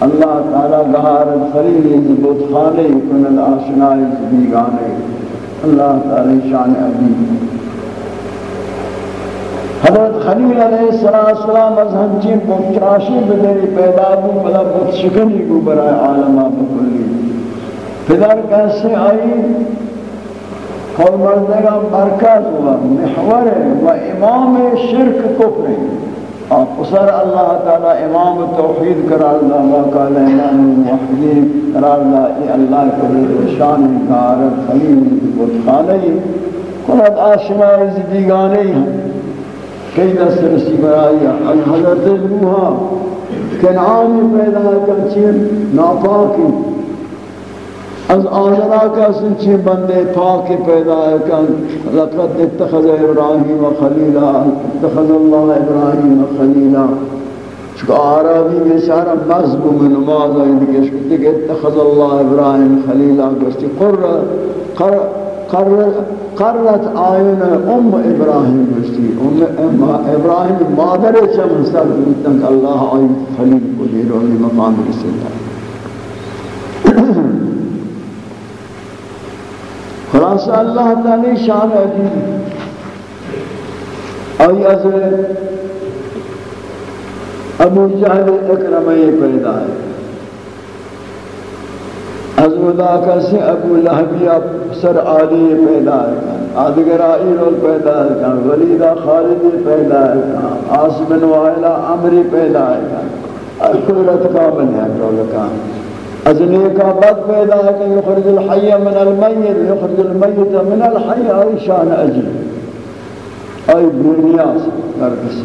اللہ تعالی گہار خلیل زبوت خانے کن الاشنائی زبیگانے اللہ تعالی شان عبید حضرت خلیل علیہ السلام از ہنچین بکراشی بدری پیدا بھی بلا بہت کو برائے عالمہ بکلی پدر کیسے آئی؟ قول مردگا مرکز ہوا، محور و امام شرک کفر پسر اللہ تعالی امام توحید قرار دا وقال امام الموحدین قرار دا ای اللہ کرے شان کارت خلیل بود خالی۔ کنت آشنائی زدیگانی ہیں۔ کئی دست رسی برائی حضرت روحا کنعانی پیدا کرچین ناپاکی۔ از آجرا کا سنچی بندے پاک پیدا کن لقد اتخذ ابراہیم خلیلا، اتخذ اللہ ابراہیم و خلیلا. چکہ عربی بیچارہ مذب من نماز آئی دیکھ کہتے کہ اتخذ اللہ ابراہیم خلیلا گوشتی. قر قررت آئین ام ابراہیم گوشتی. ام ابراہیم مادر چمن سر کہ اللہ آئی خلیل کو دیرونی مقام رسول اللہ خلاصہ اللہ تعالی شان عجیب آئی از ابو جہل اکرمی پیدا ہے۔ از ودا کسی ابو لحبی سر عالی پیدا ہے۔ آدگر آئی رول پیدا ہے۔ ولیدہ خالدی پیدا ہے۔ آسمن وائلہ عمری پیدا ہے۔ الکلت کامل ہے۔ رولکان ازنی کا بد پیدا ہے کہ یخرج الحی من المیت، یخرج المیت من الحی آئی شان عجیب. آئی بنیاز کرکس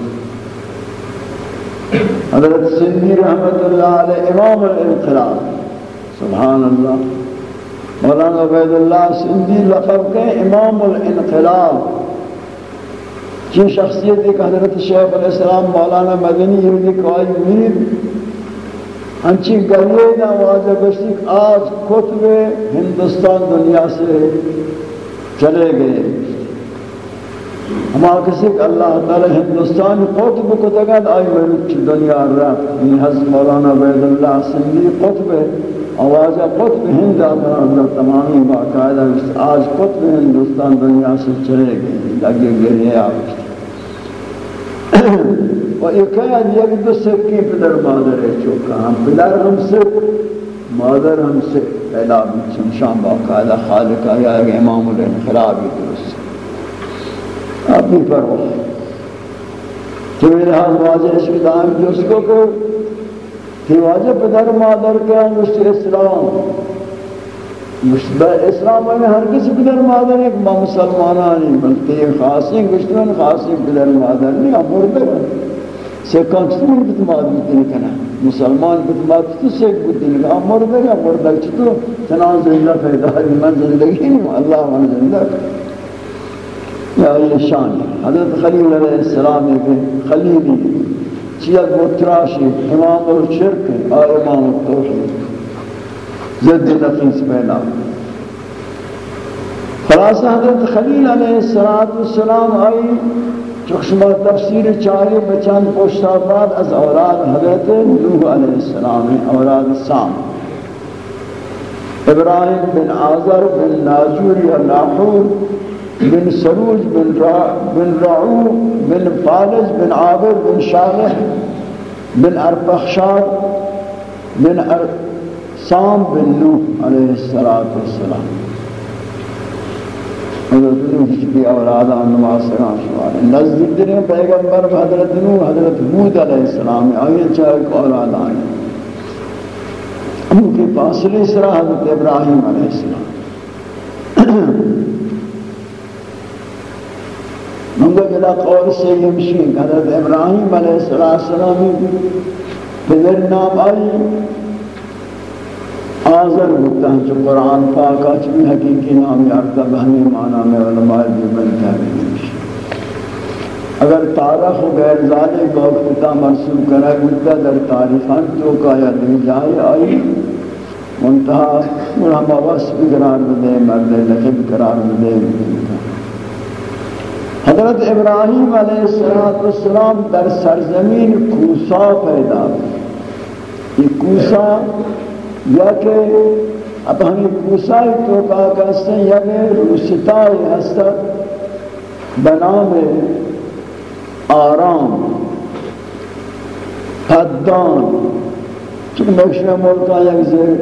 حضرت سندی رحمت اللہ علیہ امام الانقلاب. سبحان اللہ. مولانا عبید اللہ سندی لقب کے امام الانقلاب. کی شخصیت ایک حضرت شیخ علیہ السلام مولانا مدنی یہ کوئی میر ہنچی گریے نہ واضح بشتی آج کتب ہندوستان دنیا سے چلے گئے۔ ہما کسی کہ اللہ تعالی ہندوستان قطب کتگد آئی مرچ دنیا رفت این حضرت مولانا عبید اللہ سندی قطب آواز قطب ہند آتا تمامی باقاعدہ آج قطب ہندوستان دنیا سے چلے گئے، لگے گریے آپ۔ و ایک یک دو سکی پدر مادر ہے چوکا ہم پدر ہم سے مادر ہم سے پیدا بھی شام باقاعدہ خالق آیا ہے امام الانقلابی درست اپنی پرواہ تو میرے ہاتھ واضح اس کی دائم جو اس کو کو کہ واجہ پدر مادر کے مشتی اسلام مشتبہ اسلام میں ہر کسی پدر مادر ایک مسلمانانی بلکہ یہ خاصی گشتون خاصی پدر مادر نہیں ہم مردر ہیں سیکان چطور بتماد بودنی کنه مسلمان بتماد تو سیک بودنی کنه مرده یا مرده چطور چنان زنده پیدا ہے من زندگی نیم اللہ من زندہ یا یہ شان حضرت خلیل علیہ السلام کے خلیلی چیت متراشی امام الشرک اور امام التوحید زد نفیس پیدا خلاصہ حضرت خلیل علیہ السلام آئی شما تفسیر چاری بچند پشتاباد از اولاد حضرت نوح علیہ السلام اولاد سام. ابراہیم بن آذر بن ناجور یا ناحور بن سروج بن, بن رعو بن فالج بن عابد بن شالح بن ارپخشار بن سام بن نوح علیہ السلام. حضرت نوح کی اولاد ان معاصران شمار نزدیک دنیا پیغمبر حضرت نوح، حضرت ہود علیہ السلام آئین چاہے کو اولاد آئین ان کی فاصلی سرا حضرت ابراہیم علیہ السلام۔ منگو جدا قول سے یمشین حضرت ابراہیم علیہ السلام پدر نام آئی آزر ہوتا ہے جو قرآن پاک آج حقیقی نام یارتا بہنی معنی میں علماء دیبن کہہ اگر تاریخ و غیر ذالے ذالک وقتا مرسوم کرا گلتا در تاریخان تو کایا دی جائے آئی۔ منتہا مرحبا وصف قرار بدے مرد لقب قرار بدے حضرت ابراہیم علیہ السلام در سرزمین کوسا پیدا یہ کوسا یا کہ اب ہمیں کوسائی تو کہا کرتے ہیں یا کہ روستائی حسد بنام آرام حدان چون مکشن ملکا یک زیر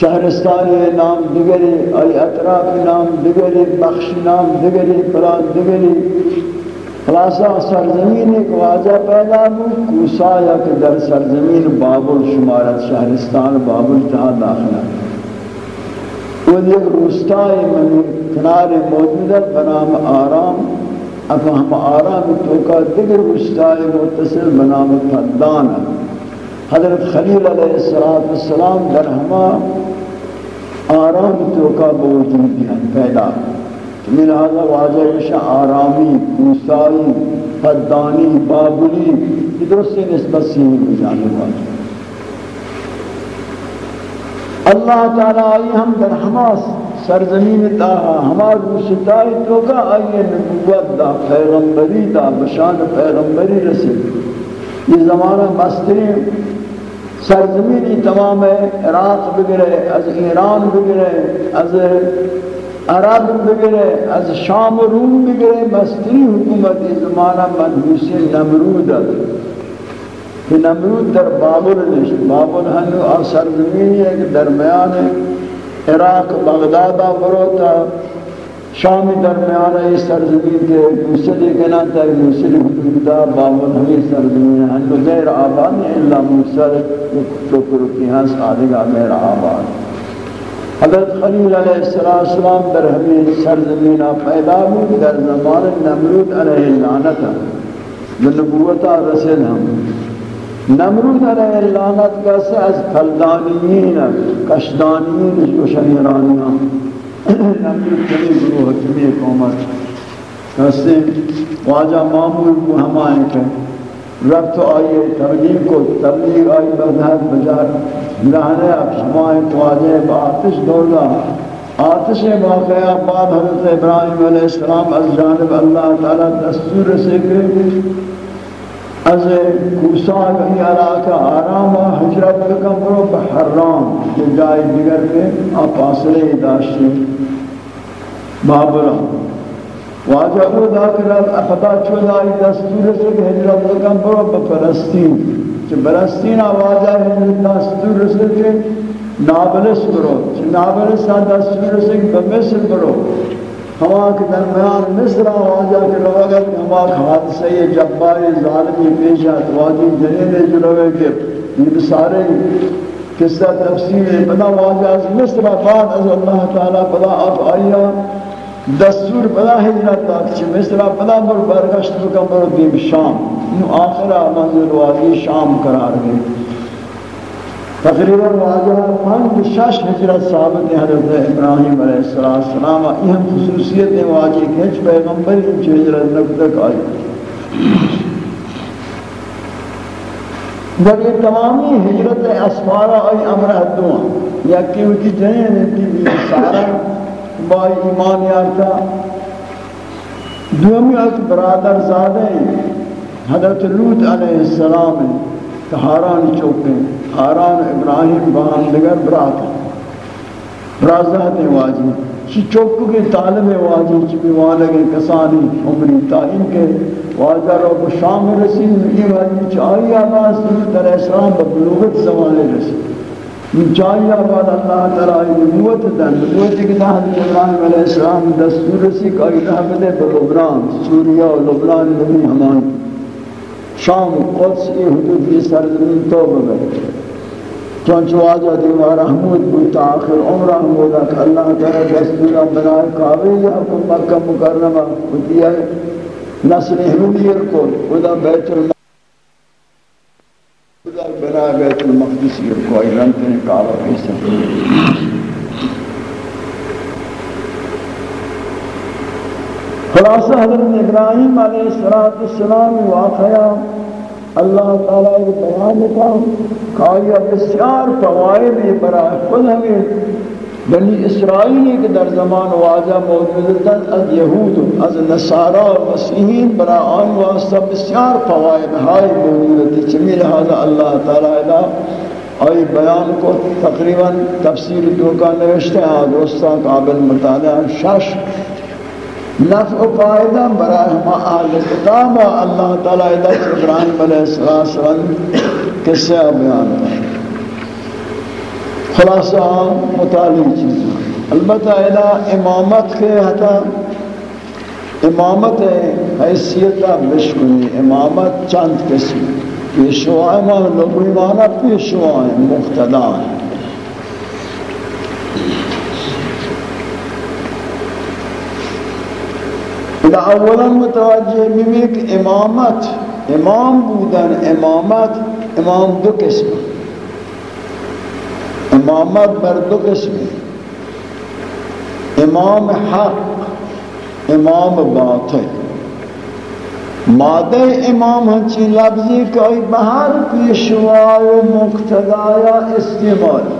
شہرستانی نام دیگری ای اطراف نام دیگری بخش نام دیگری پلان دیگری خلاصہ، سرزمین ایک واجہ پیدا ہو کوسا یا کہ در سرزمین بابل شمارت شہرستان، بابل جہاں داخلہ وہ ایک روستائی من کنار موجودت بنام آرام۔ اب ہم آرام توکا دیگر روستائی متصل بنام پدان حضرت خلیل علیہ السلام در ہما آرام تو کا بوجود ہے پیدا۔ من هذا واجہ آرامی موسائی فدانی بابلی، یہ درست نسبت سے ہی جانب واجہ اللہ تعالیٰ آئی، ہم در حماس سرزمین تاہا ہمار روشتائی تو کا آئی نبوت دا پیغمبری دا، بشان پیغمبری رسی یہ زمانہ مستری سرزمینی تمام عراق بگرے، از ایران بگرے، از عرب بگرے از شام و روم بگرے مستری حکومتی زمانہ منحوسی نمرود کہ نمرود در بابل نشت بابل ہنو آ سرزمینی ہے کہ درمیان عراق بغدادا بروتا شامی درمیان ہے سرزمین کے موسیلی کنا تا موسیلی حدودا بابل ہمیں سرزمین ہنو غیر آباد ہے اللہ موسیل شکر کی ہاں صادقہ غیر آباد حضرت خلیل علیہ السلام در ہمیں سرزمین پیدا بود در زمان نمرود علیہ لعنتا بنبوتا رسل ہم۔ نمرود علیہ لعنت کیسے از کلدانیین کشدانیین جو شہرانیاں نمرود کلی گروہ جمعی قومت کیسے واجہ معمول کو ہمائیں کہ رب تو آئیے تبلیغ کو تبلیغ آئی بردھت بجار لہنے اب شمائے تواجہ با آتش دولا آتش واقعہ بعد حضرت ابراہیم علیہ السلام از جانب اللہ تعالی دستور سے کہ از کوسا کہیں علاقہ آرام و حجرت بکم برو بحرام کہ جائے دیگر پہ آپ آسرے داشتے۔ بابرہ۔ واجہ او داکرات اپتا چودائی دستور سے کہ حجرت لکن برو بفلسطین چھ بلسطین آوازہ حجرت دستور سے کہ نابلس برو چھ نابلس دستور سے کہ بمصر برو ہوا کے درمیان مصر آوازہ کے لوگت ہوا کے حادثہ، یہ جبار ظالمی پیشت واجی جنین جلوے کے یہ سارے قصہ تفسیر بنا واجہ از مصر بعد از اللہ تعالی بلا آپ آئیہ دستور بلا ہجرت تاک چھ مثلا بلا بر برگشت بکم بر دیم شام. نو آخرہ منزل وادی شام قرار گئی. تقریباً واجہ پانچ شش ہجرت ثابت ہے حضرت ابراہیم علیہ السلام. یہ خصوصیت ہے واجہ کہ ہچ پیغمبر ہچ ہجرت نکتک آئی جب یہ تمامی ہجرت اسفارہ آئی امرہ دعا یا کہ وہ کی جنین انتی بھی سارا با ایمان یارتا دومی از برادر زادے حضرت لوت علیہ السلام کہ حاران چوکے حاران ابراہیم باہم دگر برات برازات واجی چی چوکو کے طالب واجی چی بیوانگے کسانی، عمری تعلیم کے واجہ رو کو شام رسید یہ واجی چاہی آباز در اسلام ببلوغت زمانے رسید چاہیے بعد اللہ تعالی نبوت دن نبوت کی حضرت ابراہیم علیہ السلام دستور سی کا رحمت ہے لبنان سوریا و لبنان نبی ہمان۔ شام قدس کی حدود کی سرزمین تو بگئے چونچہ واجہ دیوار احمود بوتا آخر عمر احمود کہ اللہ تعالی دستور بنائے کعبے یا حکم مکہ مکرمہ ہوتی ہے نسل حمیر کو خدا بیت اللہ در بنا بیت المقدس یہ کوئی رنگ ہیں کعبہ پیسا خلاصہ حضرت ابراہیم علیہ السلام السلام واقعہ اللہ تعالیٰ کے بیان کا کہا بسیار فوائد برائے خود ہمیں بنی اسرائیلی کے در زمان واجہ موجود تن از یہود از نصارا و مسیحین برا آن واسطہ بسیار فوائد ہائی موجود تھی چمی لہذا اللہ تعالی دا آئی بیان کو تقریباً تفسیر دو کا نوشتے ہیں دوستان قابل مطالعہ شش نفع و فائدہ برای ہما آل کتاب اللہ تعالی دا ابراہیم علیہ السلام قصہ بیان کریں خلاصہ مطالعی چیز۔ البتہ الہ امامت کے حتا امامت حیثیت بشکنی امامت چند قسم۔ پیشوائے ماں لغوی مانا پیشوائے مقتدہ ہیں اولا متوجہ بھی امامت، امام بودن امامت، امام دو قسم۔ امامت بر دو قسم امام حق، امام باطل۔ مادہ امام ہنچی لفظی کوئی بہر پیشوا و مقتدایا استعمال۔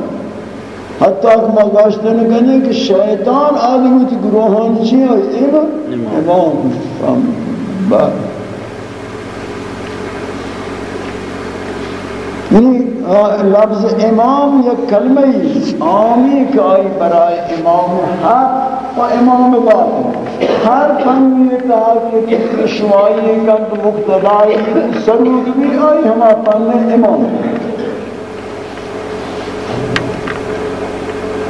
حتی کہ ما گاشتن کہنے کہ شیطان آدمی تی گروہان چی ہے، امام۔ امام۔ لفظ امام یا کلمہ عامی کائی برائے امام حق و امام باطل ہر فن یہ کہا کہ شوائی کند مقتدائی سرود بھی آئی ہما پنگ امام۔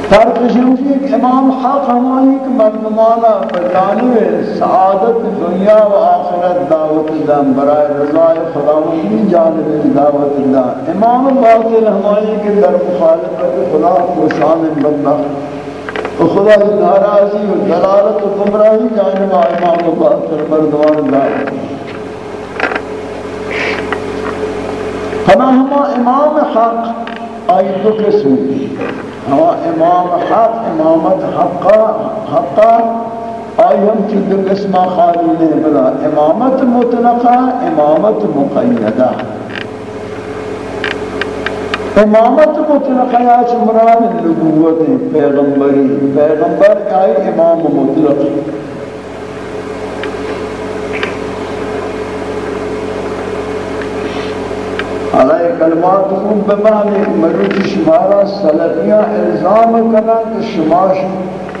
فرق شمشی ایک امام حق ہمانی کہ مردمانا بجانب سعادت دنیا و آخرت دعوت دن برای رضای خداوندی جانب دعوت دن۔ امام باطل ہمانی کہ در مخالفت خدا کو شان بدبخت و خدا ناراضی و دلالت و گمراہی جانب امام باطل مردمان دعوت۔ ہما ہما امام حق آئی دو قسم۔ امام حق امامت حقا حقا آئیم ہم کی دو قسمہ خالی نے بلا امامت مطلقہ، امامت مقیدہ۔ امامت مطلقہ یا چمران نبوت پیغمبری، پیغمبر آئی امام مطلق۔ علی کلمات خون بمعنی مروچ شمارا سلفیاں الزام کنا کہ شماش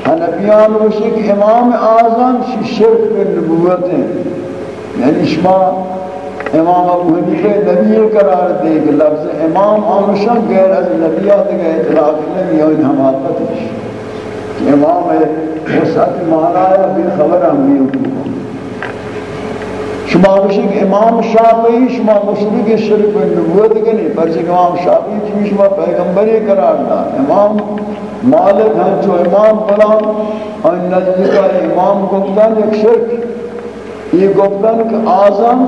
حنبیان وشی کہ امام اعظم شرک پر نبوت ہیں۔ یعنی شما امام ابو حنیفہ نبی قرار دے کہ لفظ امام آمشن غیر از نبیات کا اطلاق نبی اور حماقت ہے۔ امام وسعت معنی ہے بھی خبر ہم بھی حکومت شما بشک امام شافعی، شما مشرک شرک نبوت کنی پرچہ امام شافعی چمی شما پیغمبری قرار دا امام مالک ہیں، جو امام فلان، اور نزدیکا امام گفتن ایک شرک. یہ گفتن کہ آزم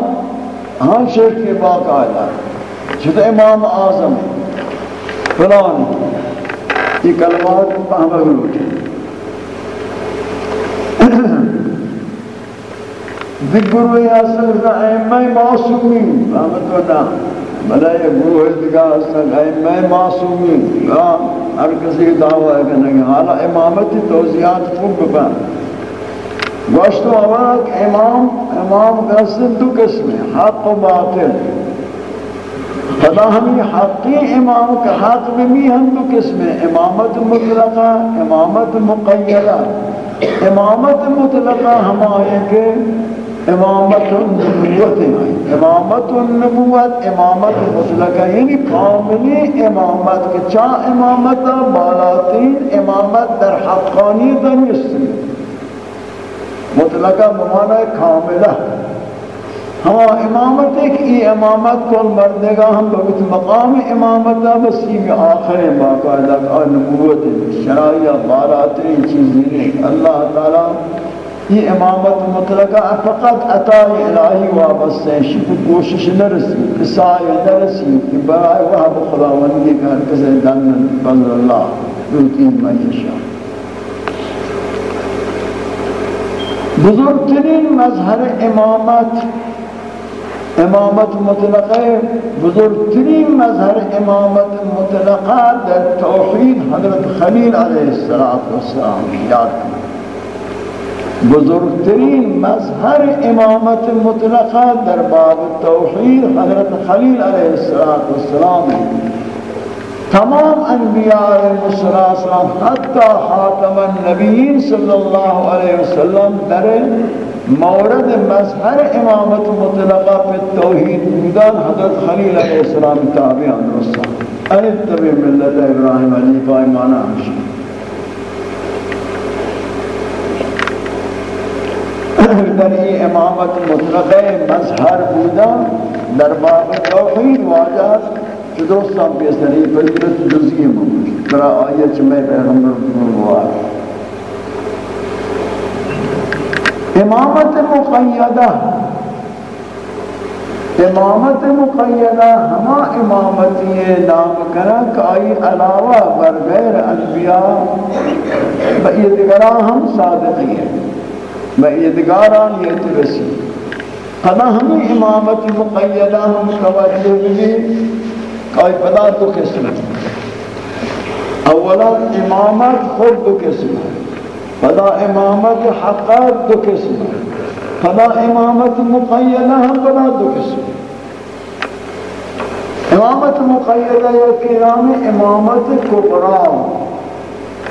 ہاں شرک کے باقا ہے چھتا امام آزم فلان یہ کلمات پہمہ گروٹی ذکر یا اصل کا ائمہ معصومین، رحمت اللہ ملائے گروہ دیگر اصل ائمہ معصومین. یا ہر کسی دعویٰ ہے کہ نہیں، حالا امامت توضیحات خوب بپن. گوشت و آواق امام امام قسم دو قسم حق و باطل. خدا ہمیں حقی امام کا حق بھی ہم دو قسم امامت مطلقہ، امامت مقیدہ. امامت مطلقہ ہمارے کے امامت النبوت امامت النبوت امامت مطلقہ یعنی کاملی امامت کہ چاہ امامت بالاتین امامت در حقانی دنیستی مطلقہ ممانہ کاملہ. ہوا امامت ایک ای امامت کل مردگا ہم بگت مقام امامت بسیم آخر باقاعدہ نبوت، شرائع بالاتین چیزیں، اللہ تعالی یہ امامت مطلقہ فقط عطای الہی وابستہ ہے شکو کوشش نرسی قصائی نرسی کہ برائے وحب خداوندی کا کسی دن فضل اللہ دوتین معیشہ بزرگترین مظہر امامت امامت مطلقہ بزرگترین مظہر امامت مطلقہ در توحید حضرت خلیل علیہ السلام. یاد کریں بزرگترین مظہر امامت مطلقہ در باب توحید حضرت خلیل علیہ السلام تمام انبیاء علیہ السلام حتی حاتم النبیین صلی اللہ علیہ وسلم در مورد مظہر امامت مطلقہ پہ توحید بودان حضرت خلیل علیہ السلام تابعان رسول رسا انتبه ملت ابراہیم علیہ فائمانہ ہمشہ در این امامت مطلقه مظهر بودن در باب توحید واجد که دوستان پیسنی فضیلت جزئی موجود برای آیت میں پیغمبر بروار امامت مقیدہ۔ امامت مقیدہ ہما امامتی نام کرا کہ آئی علاوہ بر غیر انبیاء۔ بإدگاران ہم صادقی ہیں۔ بإدگاران یہ ترسی قدا ہمیں امامت مقیدہ ہم توجہ بھی کوئی پدا تو قسم اولا امامت خود دو قسم ہے پدا امامت حقات دو قسم ہے پدا امامت مقیدہ ہم پدا دو قسم ہے امامت مقیدہ یا کہ نام امامت کبرا،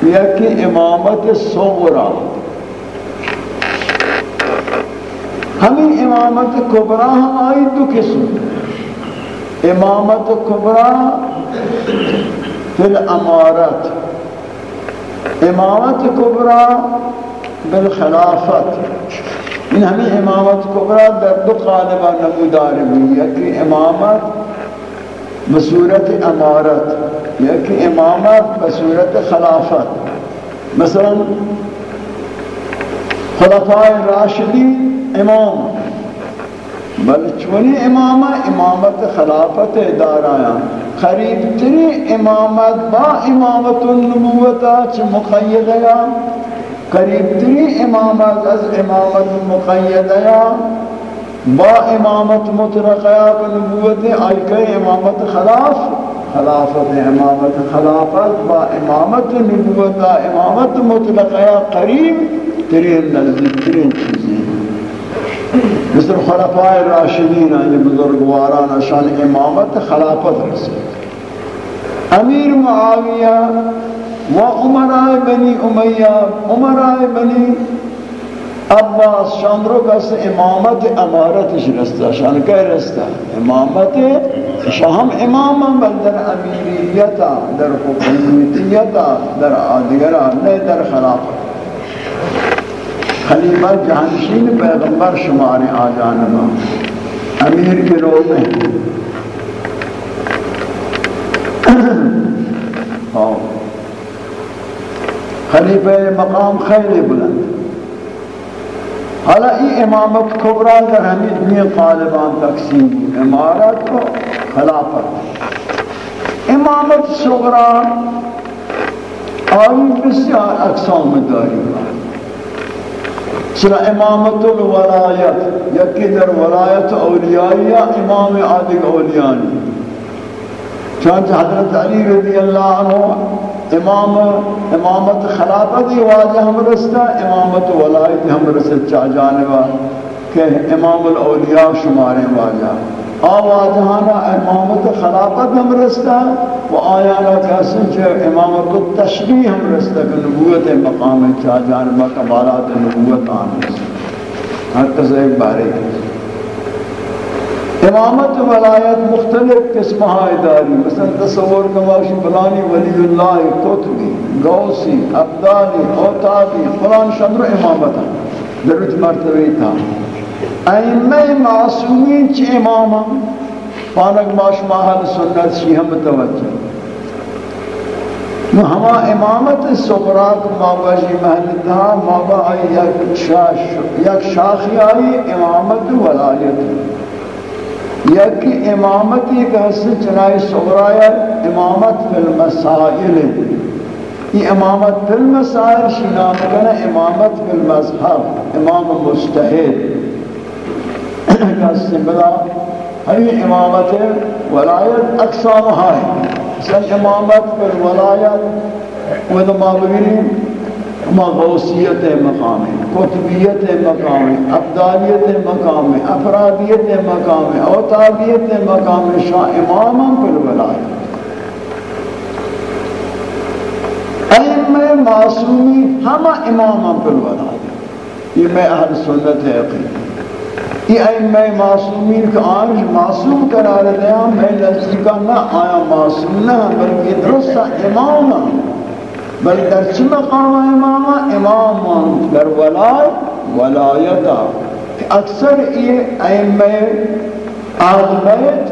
یا کہ امامت صغرا۔ ہمیں امامت کبرا ہم آئی دو قسم امامت کبرا فی الامارت امامت کبرا بالخلافت۔ ان ہمیں امامت کبرا در دو قالبہ نمودار بھی ہے کہ امامت بصورت امارت یا کہ امامت بصورت خلافت۔ مثلا خلفاء راشدی امام. بل چونی امام امامت خلافت دارایا قریب تری امامت با امامت النبوتا چھ مقید یا قریب تری امامت از امامت مقید یا با امامت مطلقیا کا نبوت آئی امامت خلاف. خلافت امامت خلافت با امامت نبوتا امامت مطلقیا قریب ترین نزدیک ترین چیزیں. مثل خلفاء راشدین یہ یعنی بزرگواران شان امامت خلافت رسید. امیر معاویہ و عمراء بنی امیہ، عمراء بنی عباس شاندرو کس امامت امارتش رستا شان کئی رستا امامت شاہم اماما بل در امیریتا، در حکومیتیتا، در آدگرہ نہیں در خلافت. خلیفہ جہانشین پیغمبر شمار آ جانبا امیر کے رو میں. (coughs) خلیفہ مقام خیلی بلند. حالا ای امامت کبرا در ہمیں دنیا قالبان تقسیم. امارت و خلافت. امامت صغرا آئی بسیار اقسام داری چرا امامت الولایت، یکی در ولایت اولیائی یا امام عادق اولیانی چانچہ حضرت علی رضی اللہ عنہ امام، امامت خلافت واجہ ہم رستا، امامت ولایت ہم رستا چاہ جانبا کہ امام الاولیاء شمارے واجہ. آواجہانا امامت خلافت ہم رستا و آیانا کہسن چھے امامت التشبیح ہم رستا کہ نبوت مقام چاہ جانبا کمالات نبوت آن رستا ہر کس ایک بارے امامت ولایت مختلف قسم داری مثلا تصور کماشی فلانی ولی اللہ قطبی گوسی ابدالی اوتابی فلان شندر امامت درج مرتبه تھا۔ ائمہ معصومین چی اماما پانک ماش ماحل سنت شی ہم توجہ نو ہما امامت سقراط مابجی محل تھا مابا آئی یک یک شاخی آئی امامت ولایت یکی امامتی کہ حسن چنائی صغرایا امامت فی المسائل یہ امامت فی المسائل شنام کنا امامت فی المذہب امام مستحد کہ حسن بلا ہمی امامت ولایت اقسام ہائی سن امامت فی الولایت وہ دو مابگرین غوثیت مقام ہے، قطبیت مقام ہے، ابدالیت مقام ہے، افرادیت مقام ہے اوتابیت مقام ہے۔ شاہ امام پر ولایت۔ ائمہ معصومی ہم امام پر ولایت۔ یہ میں اہل سنت ہے عقید یہ ائمہ معصومین کا آنش معصوم قرار دیا، میں نزدیکا نہ آیا، معصوم نہ، بلکہ درست امام ہاں۔ بل در چی مقام امام امام ہاں۔ در ولای ولایتا۔ اکثر یہ ائمہ اہل بیت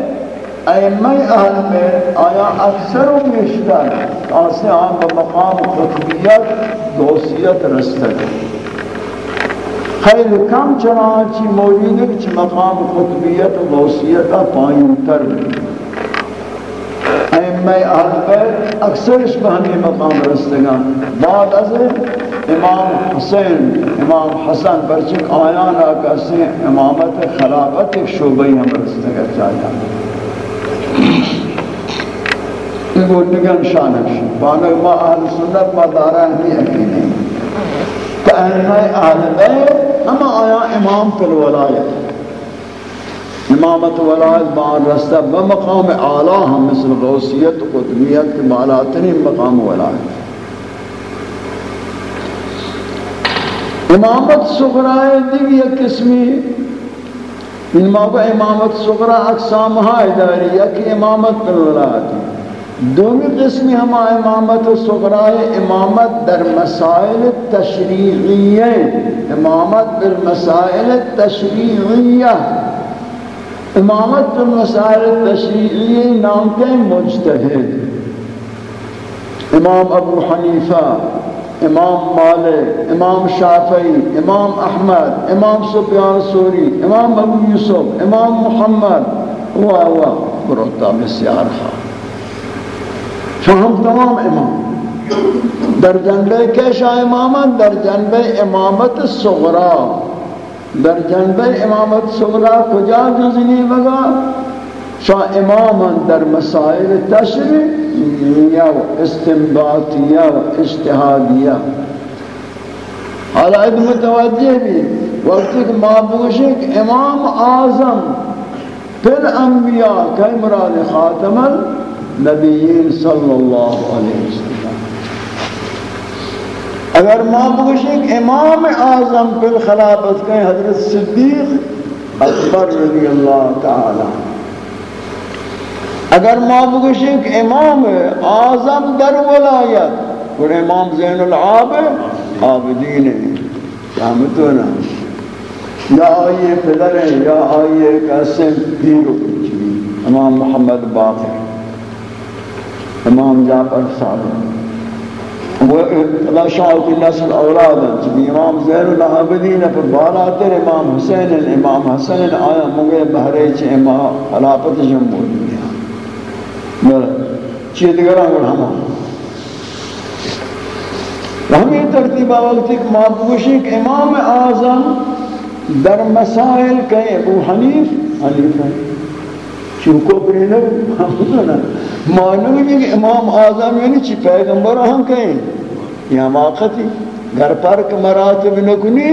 ائمہ اہل بیت آیا اکثر و بیشتر۔ آسے آن بمقام خطبیت، دوسیت رستگ خیلی کم چنانچی موجود ہے کہ مقام خطبیت و دوسیت پائین تر بھی ائمہ اہل بیت اکثرش بہمی مقام رستگان بعد از امام حسین، امام حسن، برچک آیان آکا سے امامت خلافت ایک شعبہ ہم رستگا چاہتا یہ گوٹگن شانش بانک ما اہل سنت ما دارا ہمی اکیلی کہ ائمہ اہل بیت ہم آیا امام پر ولایت امامت ولایت بان رستہ بمقام اعلیٰ ہم مثل غوثیت قطبیت کے بالاترین مقام ولایت۔ امامت صغرائے دیگی ایک قسمی ان موقع امامت صغرا اقسام ہے داری یک امامت پر ولایت دومی قسمی ہما امامت صغرائے امامت در مسائل تشریعیہ امامت در مسائل تشریعیہ۔ امامت پر مسائل تشریعی نام کے مجتہد۔ امام ابو حنیفہ، امام مالک، امام شافعی، امام احمد، امام سفیان سوری، امام ابو یوسف، امام محمد۔ ہوا ہوا برتا بسیار خواہ فہم تمام امام. در جنبے کیشا امامت، در جنبے امامت صغرا. در جنب امامت صغرا کجا جزنی بگا؟ شاہ اماما در مسائل تشریع و استنباطیہ و اجتہادیہ. حالا اد متوجہ بھی، وقت کہ ما بوشک امام اعظم. پھر انبیاء، کئی مراد خاتم النبیین صلی اللہ علیہ وسلم اگر ما بگوشیں امام اعظم پر خلافت کہیں حضرت صدیق اکبر رضی اللہ تعالی اگر ما بگوشیں امام اعظم در ولایت اور امام زین العاب عابدین رحمتونا یا آئیے پدر ہیں یا آئیے قسم پیرو امام محمد باقر امام جعفر صادق اللہ شاہ کی نسل اولاد ہیں۔ امام زین العابدین پر بالاتر امام حسین امام حسین آیا مگے بہرے چھ امام خلافت جمہوری ہیں چیز گرہ گڑھ ہم۔ ہمیں ترتیبہ وقت ایک معبوشی کہ امام اعظم در مسائل کہیں؟ ابو حنیف؟ حنیف ہے۔ چونکو پرینے معلوم ہے کہ امام اعظم یعنی چی؟ پیغمبر ہم کہیں یہ حماقتی گھر پرک مراتب نکنی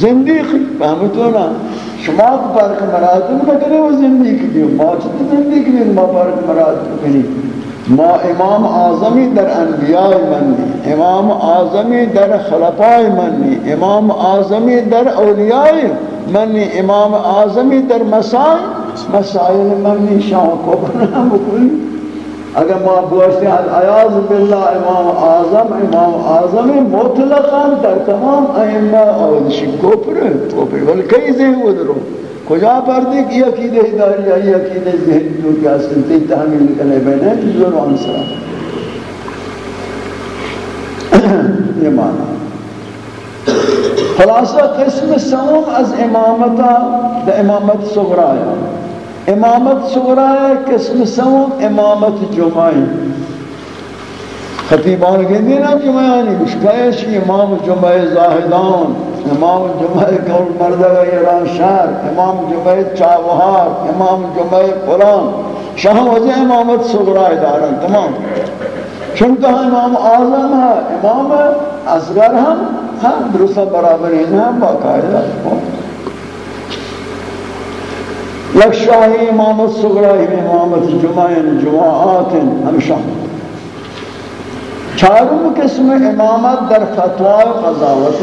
زندیقی فهمتونا شما کو پرک مراتب نکنی وہ زندیقی بھی ما چھتے زندیقی بھی ما پرک مراتب کنی. ما امام اعظمی در انبیاء منی امام اعظمی در خلفاء منی امام اعظمی در اولیاء منی امام اعظمی در مسائل مسائل منی شاہ کو بنا بکنی اگر ما بوشتے ہیں عیاض باللہ امام اعظم امام اعظم مطلقاً در تمام ائمہ اور شکو پر کوپر ولی کئی ذہن کجا پر دی کہ عقیدہ ہداری ہے عقیدہ ذہن جو کہ اصل تی تحمیل نکلے بینے تو ضرور عنصر (coughs) یہ معنی۔ خلاصہ قسم سوم از امامتا، دا امامت صغرائے امامت سورہ قسم سوم امامت جمعی خطیبان کے دینا جمعیانی مشکایش امام جمعی زاہدان، امام جمعی قول مردہ ایران شہر، امام جمعی چاوہار، امام جمعی قرآن۔ شاہ وجہ امامت سورہ دارن، تمام۔ چونکہ امام اعظم ہے، امام اصغر ہم ہم درستہ برابر ہیں باقاعدہ۔ یک شاہی امامت صغرائی امامت جمعین جماعات ہمشہ چارم قسم امامت در فتوہ قضاوت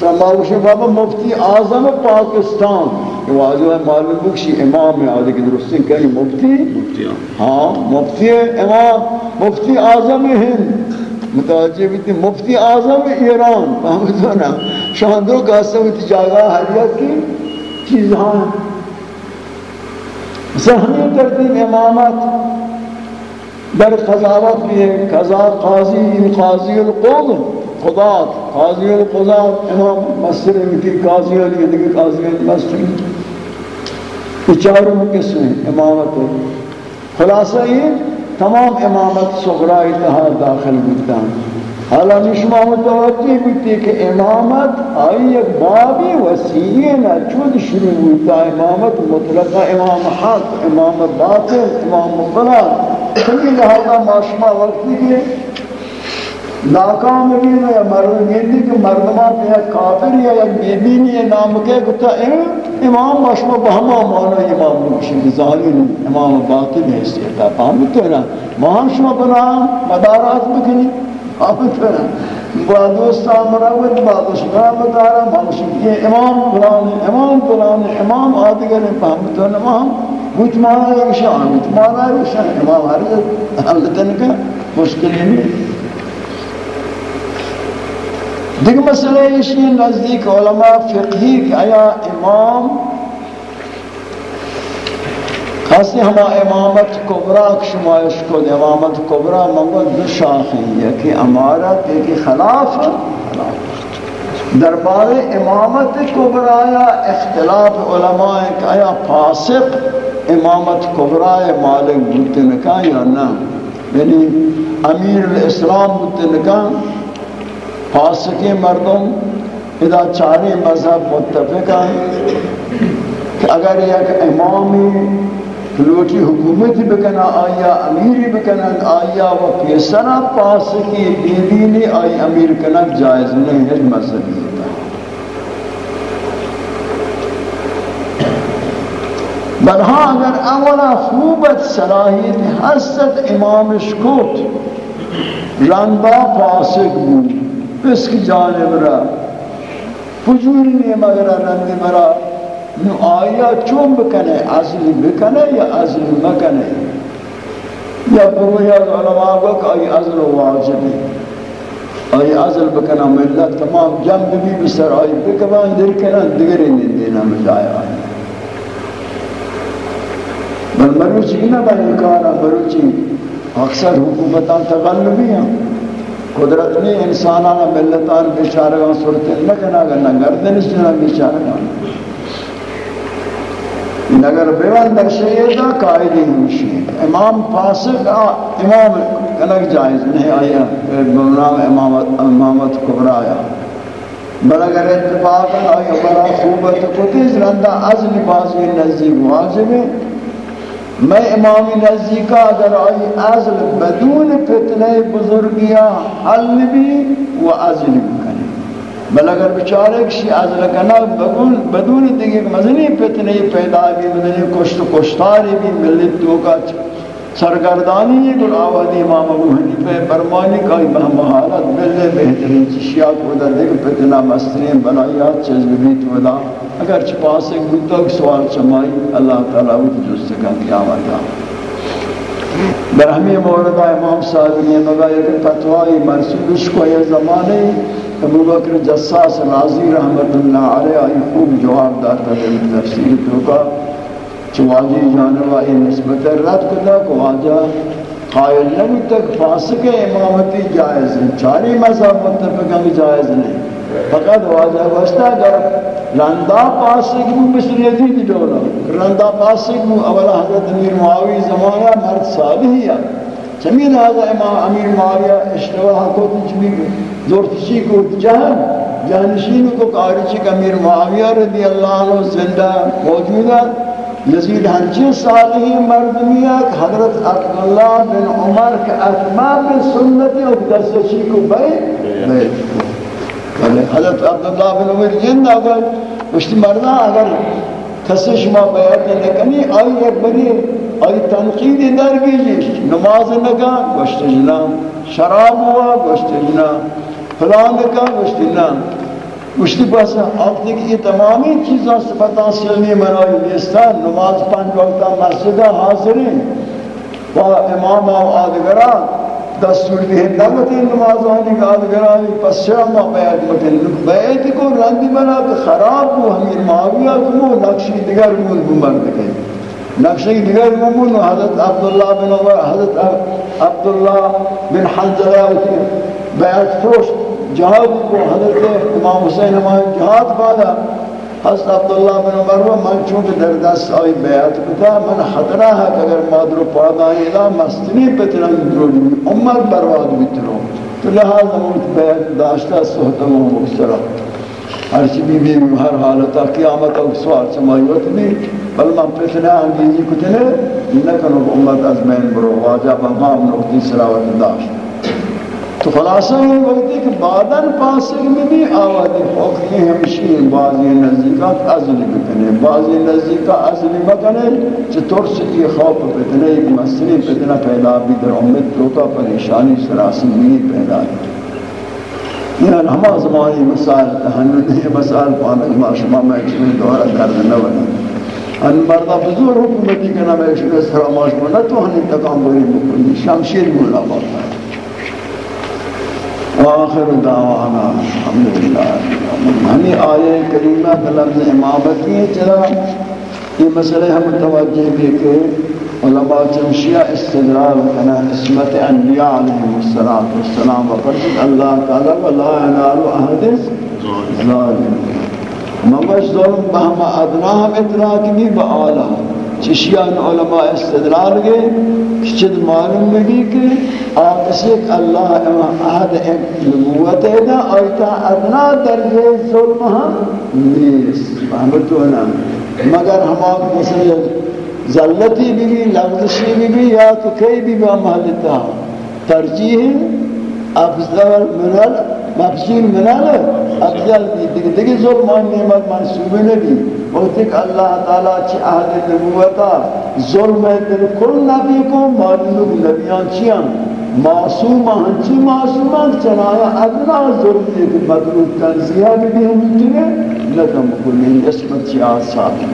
سماوش بابا مفتی اعظم پاکستان واضح ہے معلوم بکشی امام آدھے کی درستین کہیں مفتی ہاں مفتی امام مفتی اعظم ہند متوجہ بھی مفتی اعظم ایران فہمتو نا شاندو کا سویت جاگہ حریت کی چیز ہاں ذہنی ترتیب امامت. در قضاوت بھی ہے. قضا قاضی قاضی القوم. خدا، قاضی القضات امام مصر کی قاضی علی یعنی دیگر قاضی مصر یہ چاروں قسم ہیں امامت خلاصہ یہ، تمام امامت صغرائی تہا داخل بودتا حالا نشما متوجہ بودتی کہ امامت آئی ایک بابی وسیعی نا چود شروع بودتا امامت مطلقہ امام حق، امام باطل امام فلان. کمی لہذا ماشما وقتی کے ناکام بھی یا مرد گندی کہ مردمان یا کافر یا یک بیدینی یا نام کے کتا امام مشما بہما مانا امام مکشی ظالم امام باطل ہے سیتا فهمت ہے نا مہم شما بنا مدارات بکنی فهمت با دوستان مراود با دشمنان بتارا ممشی یہ امام فلان امام فلان، امام آدگر فهمت ہے نا مہم مانا ایک شان بوچ مانا ایک شان، امام حرکت حلتن کا مشکلی نہیں۔ دیکھ مسئلہ اسی نزدیک علماء فقہی کہ آیا امام خاصی ہما امامت کبرا، شمایش کو امامت کبرا منگو دو شاخیں یکی امارت یکی خلاف دربار امامت کبرا یا اختلاف علماء کہ آیا فاسق امامت کبرا مالک بودتنکا یا نا یعنی امیر الاسلام بودتنکا فاسقی مردم، ادا چاری مذہب متفق ہیں۔ کہ اگر یک امامی لوٹی حکومت بکنا، آیا امیری بکنا، آیا و پیسنا فاسقی دیدینی آئی امیر کنک جائز نہیں ہے مذہبی برہا اگر اولا خوبت صلاحیت حسد امام شکوت لنبا فاسق بود اس کی جانب را، فجور نہیں مگر رند مرا نو آیا چون بکنے عزل بکنے یا عزل مکنے؟ یا بروی از علماء کو کہ آئی عزل واجب ہے آئی عزل بکنا ملت تمام جنب بھی بسر آئی بکبان در کنا دگری نہیں دینا مجایا آئی بل مروچی نہ بھائی کارا، مروچی اکثر حکومتان تغلبی ہیں قدرت نے انسانانا ملتان بیچارگان صورت لکنا گنا گردنش جنا بیچارگان. نگر بیوان در شیدہ قائدی ہمشی امام فاسق امام کنک جائز نہیں آیا۔ بنام امامت, امامت کبرا آیا۔ بل اگر اتفاقا آیا برا خوبت کتیز رندہ از لباسی نزدیک واجب ہے۔ میں امامی نزدیکا اگر آئی ازل بدون فتنہ بزرگیاں حل بھی و ازل بھی۔ بل اگر بچارے کشی ازل کنا بدون دیگه مزنی فتنہ پیدا بھی مدنی کشت و کشتاری بھی ملت تو کا سرگردانی یہ گل آوازی امام ابو حنیفہ برمانی کائی محالت ملے بہترین چشیات کو در دیکھ فتنہ مسترین بنائیات چیز بھی تو دا۔ اگر چپاس ایک بودتا سوال چمائی اللہ تعالیٰ وہ جس سے کہا قیامت آ۔ بر موردہ امام صاحب نے مگا ایک فتوائی مرسولش کو یہ زمانے ابو بکر جساس راضی رحمت اللہ علیہ آئی خوب جواب داتا ہے تفسیر تو کا چواجی جانوائی نسبت رد کتا کو واجہ قائل نبی تک فاسق امامتی جائز ہے۔ چاری مذہب متفقہ جائز نہیں۔ فقط واجہ واسطہ اگر رندا پاسق بو مثل یزید دولا۔ رندا پاسق بو اولا حضرت امیر معاوی زمانہ مرد صالحی ہے چمین هذا امام امیر معاویہ اشتباہ کو تجبی زور تشی کو جہن جانشین کو قارچ امیر معاویہ رضی اللہ عنہ زندہ موجود ہے یزید ہنچی صالحی مردمیت حضرت عبداللہ بن عمر کے اتمام سنتی اور دستشی کو بے بے حضرت عبداللہ بن عمر جن اگر مشتی مردہ اگر کسی شما بیعت نکنی آئی ایک بری آئی تنقید در گیجی نماز نکا گوشت جنا شراب ہوا گوشت جنا فلان بکن گوشتی نم گوشتی پس وقتی که این تمامی چیزا پتانسیل سلمی منای نیستن. نماز پنج وقتا مسجد حاضری و امام و آدگران. دستور دهیم نماز نمازانی که آدگرانی. پس چه ما بیعت مکنی بیعت کو رندی بنا که خراب بو همین معاویہ کو نقشی دیگر بود بمرد کن نقشی دیگر بود حضرت عبدالله بن عمر حضرت عبدالله بن حنزلہ بیعت فروش جہاد کو حضرت امام حسین امام جہاد پادا حضرت عبداللہ بن عمر و من چونکہ در دست آئی بیعت کتا من خطرہ ہے کہ اگر مادر پاد آئی دا مستنی پترن دروجی امت برباد بیترو تو لہذا موت بیعت داشتا سہتم و مکسرہ ہر چی بی بی ہر حالتا قیامت و سوال سمایوت بھی بل من پتنہ انگیزی کتنے، نکنو امت از بین برو، واجب امام نقطی سراوت داشتا تو خلاصہ یہ وقت کہ بادن پاسک میں بھی آوازی فوقی ہمشی بعضی نزدیکات ازلی بکنے بعضی نزدیکات ازلی بکنے چھ ترس کی خوف پتنے ایک مسئلی پتنہ پیدا بھی در امت توتا پریشانی سراسی بھی پیدا ہے۔ یہ ہما زمانی مسائل، تحنن یہ مسائل پانک ما شما میں اکشن دورہ درد نہ بنا ان مردہ بزور حکومتی کنا میں اکشن سراماش بنا تو ہنی تکام بری بکنی شمشیر مولا باتا ہے واخر دعوانا الحمد للہ ہمیں آیے کریمہ کا لفظ امامتی ہے، چلا۔ یہ مسئلہ ہم توجہ بھی کہ علماء چمشیہ استدلال کنا اسمت انبیاء علیہ السلام وقرد اللہ تعالی ولا ینال احد ظالم ممش ظلم بہم ادنا ہم ادراک بھی بآلہ چشیان علماء استدلال گئے چد معلوم لگی کہ آقسی اللہ احد نبوت ہے دا آیتا ادنا درجہ ظلم ہم نیس فہمتو فهمتونا مگر ہم آق مثل ذلتی بھی بھی لغزشی بھی بھی یا تو کئی بھی بھی محلتا ترجیح افضل منال، مفضول منال، افضل بھی دیکھ دیکھ ظلمان نعمت منصوبی نبی بہتک اللہ تعالیٰ چی اہل نبوتا، ظلم تن کل نبی کو، معلوم نبیان چیاں معصوم ہنچی معصوم چنایا ادنا ظلم دیکھ مدروب تنزیہ بھی بھی ہم چنے نکم کلی اسمت چی آسابی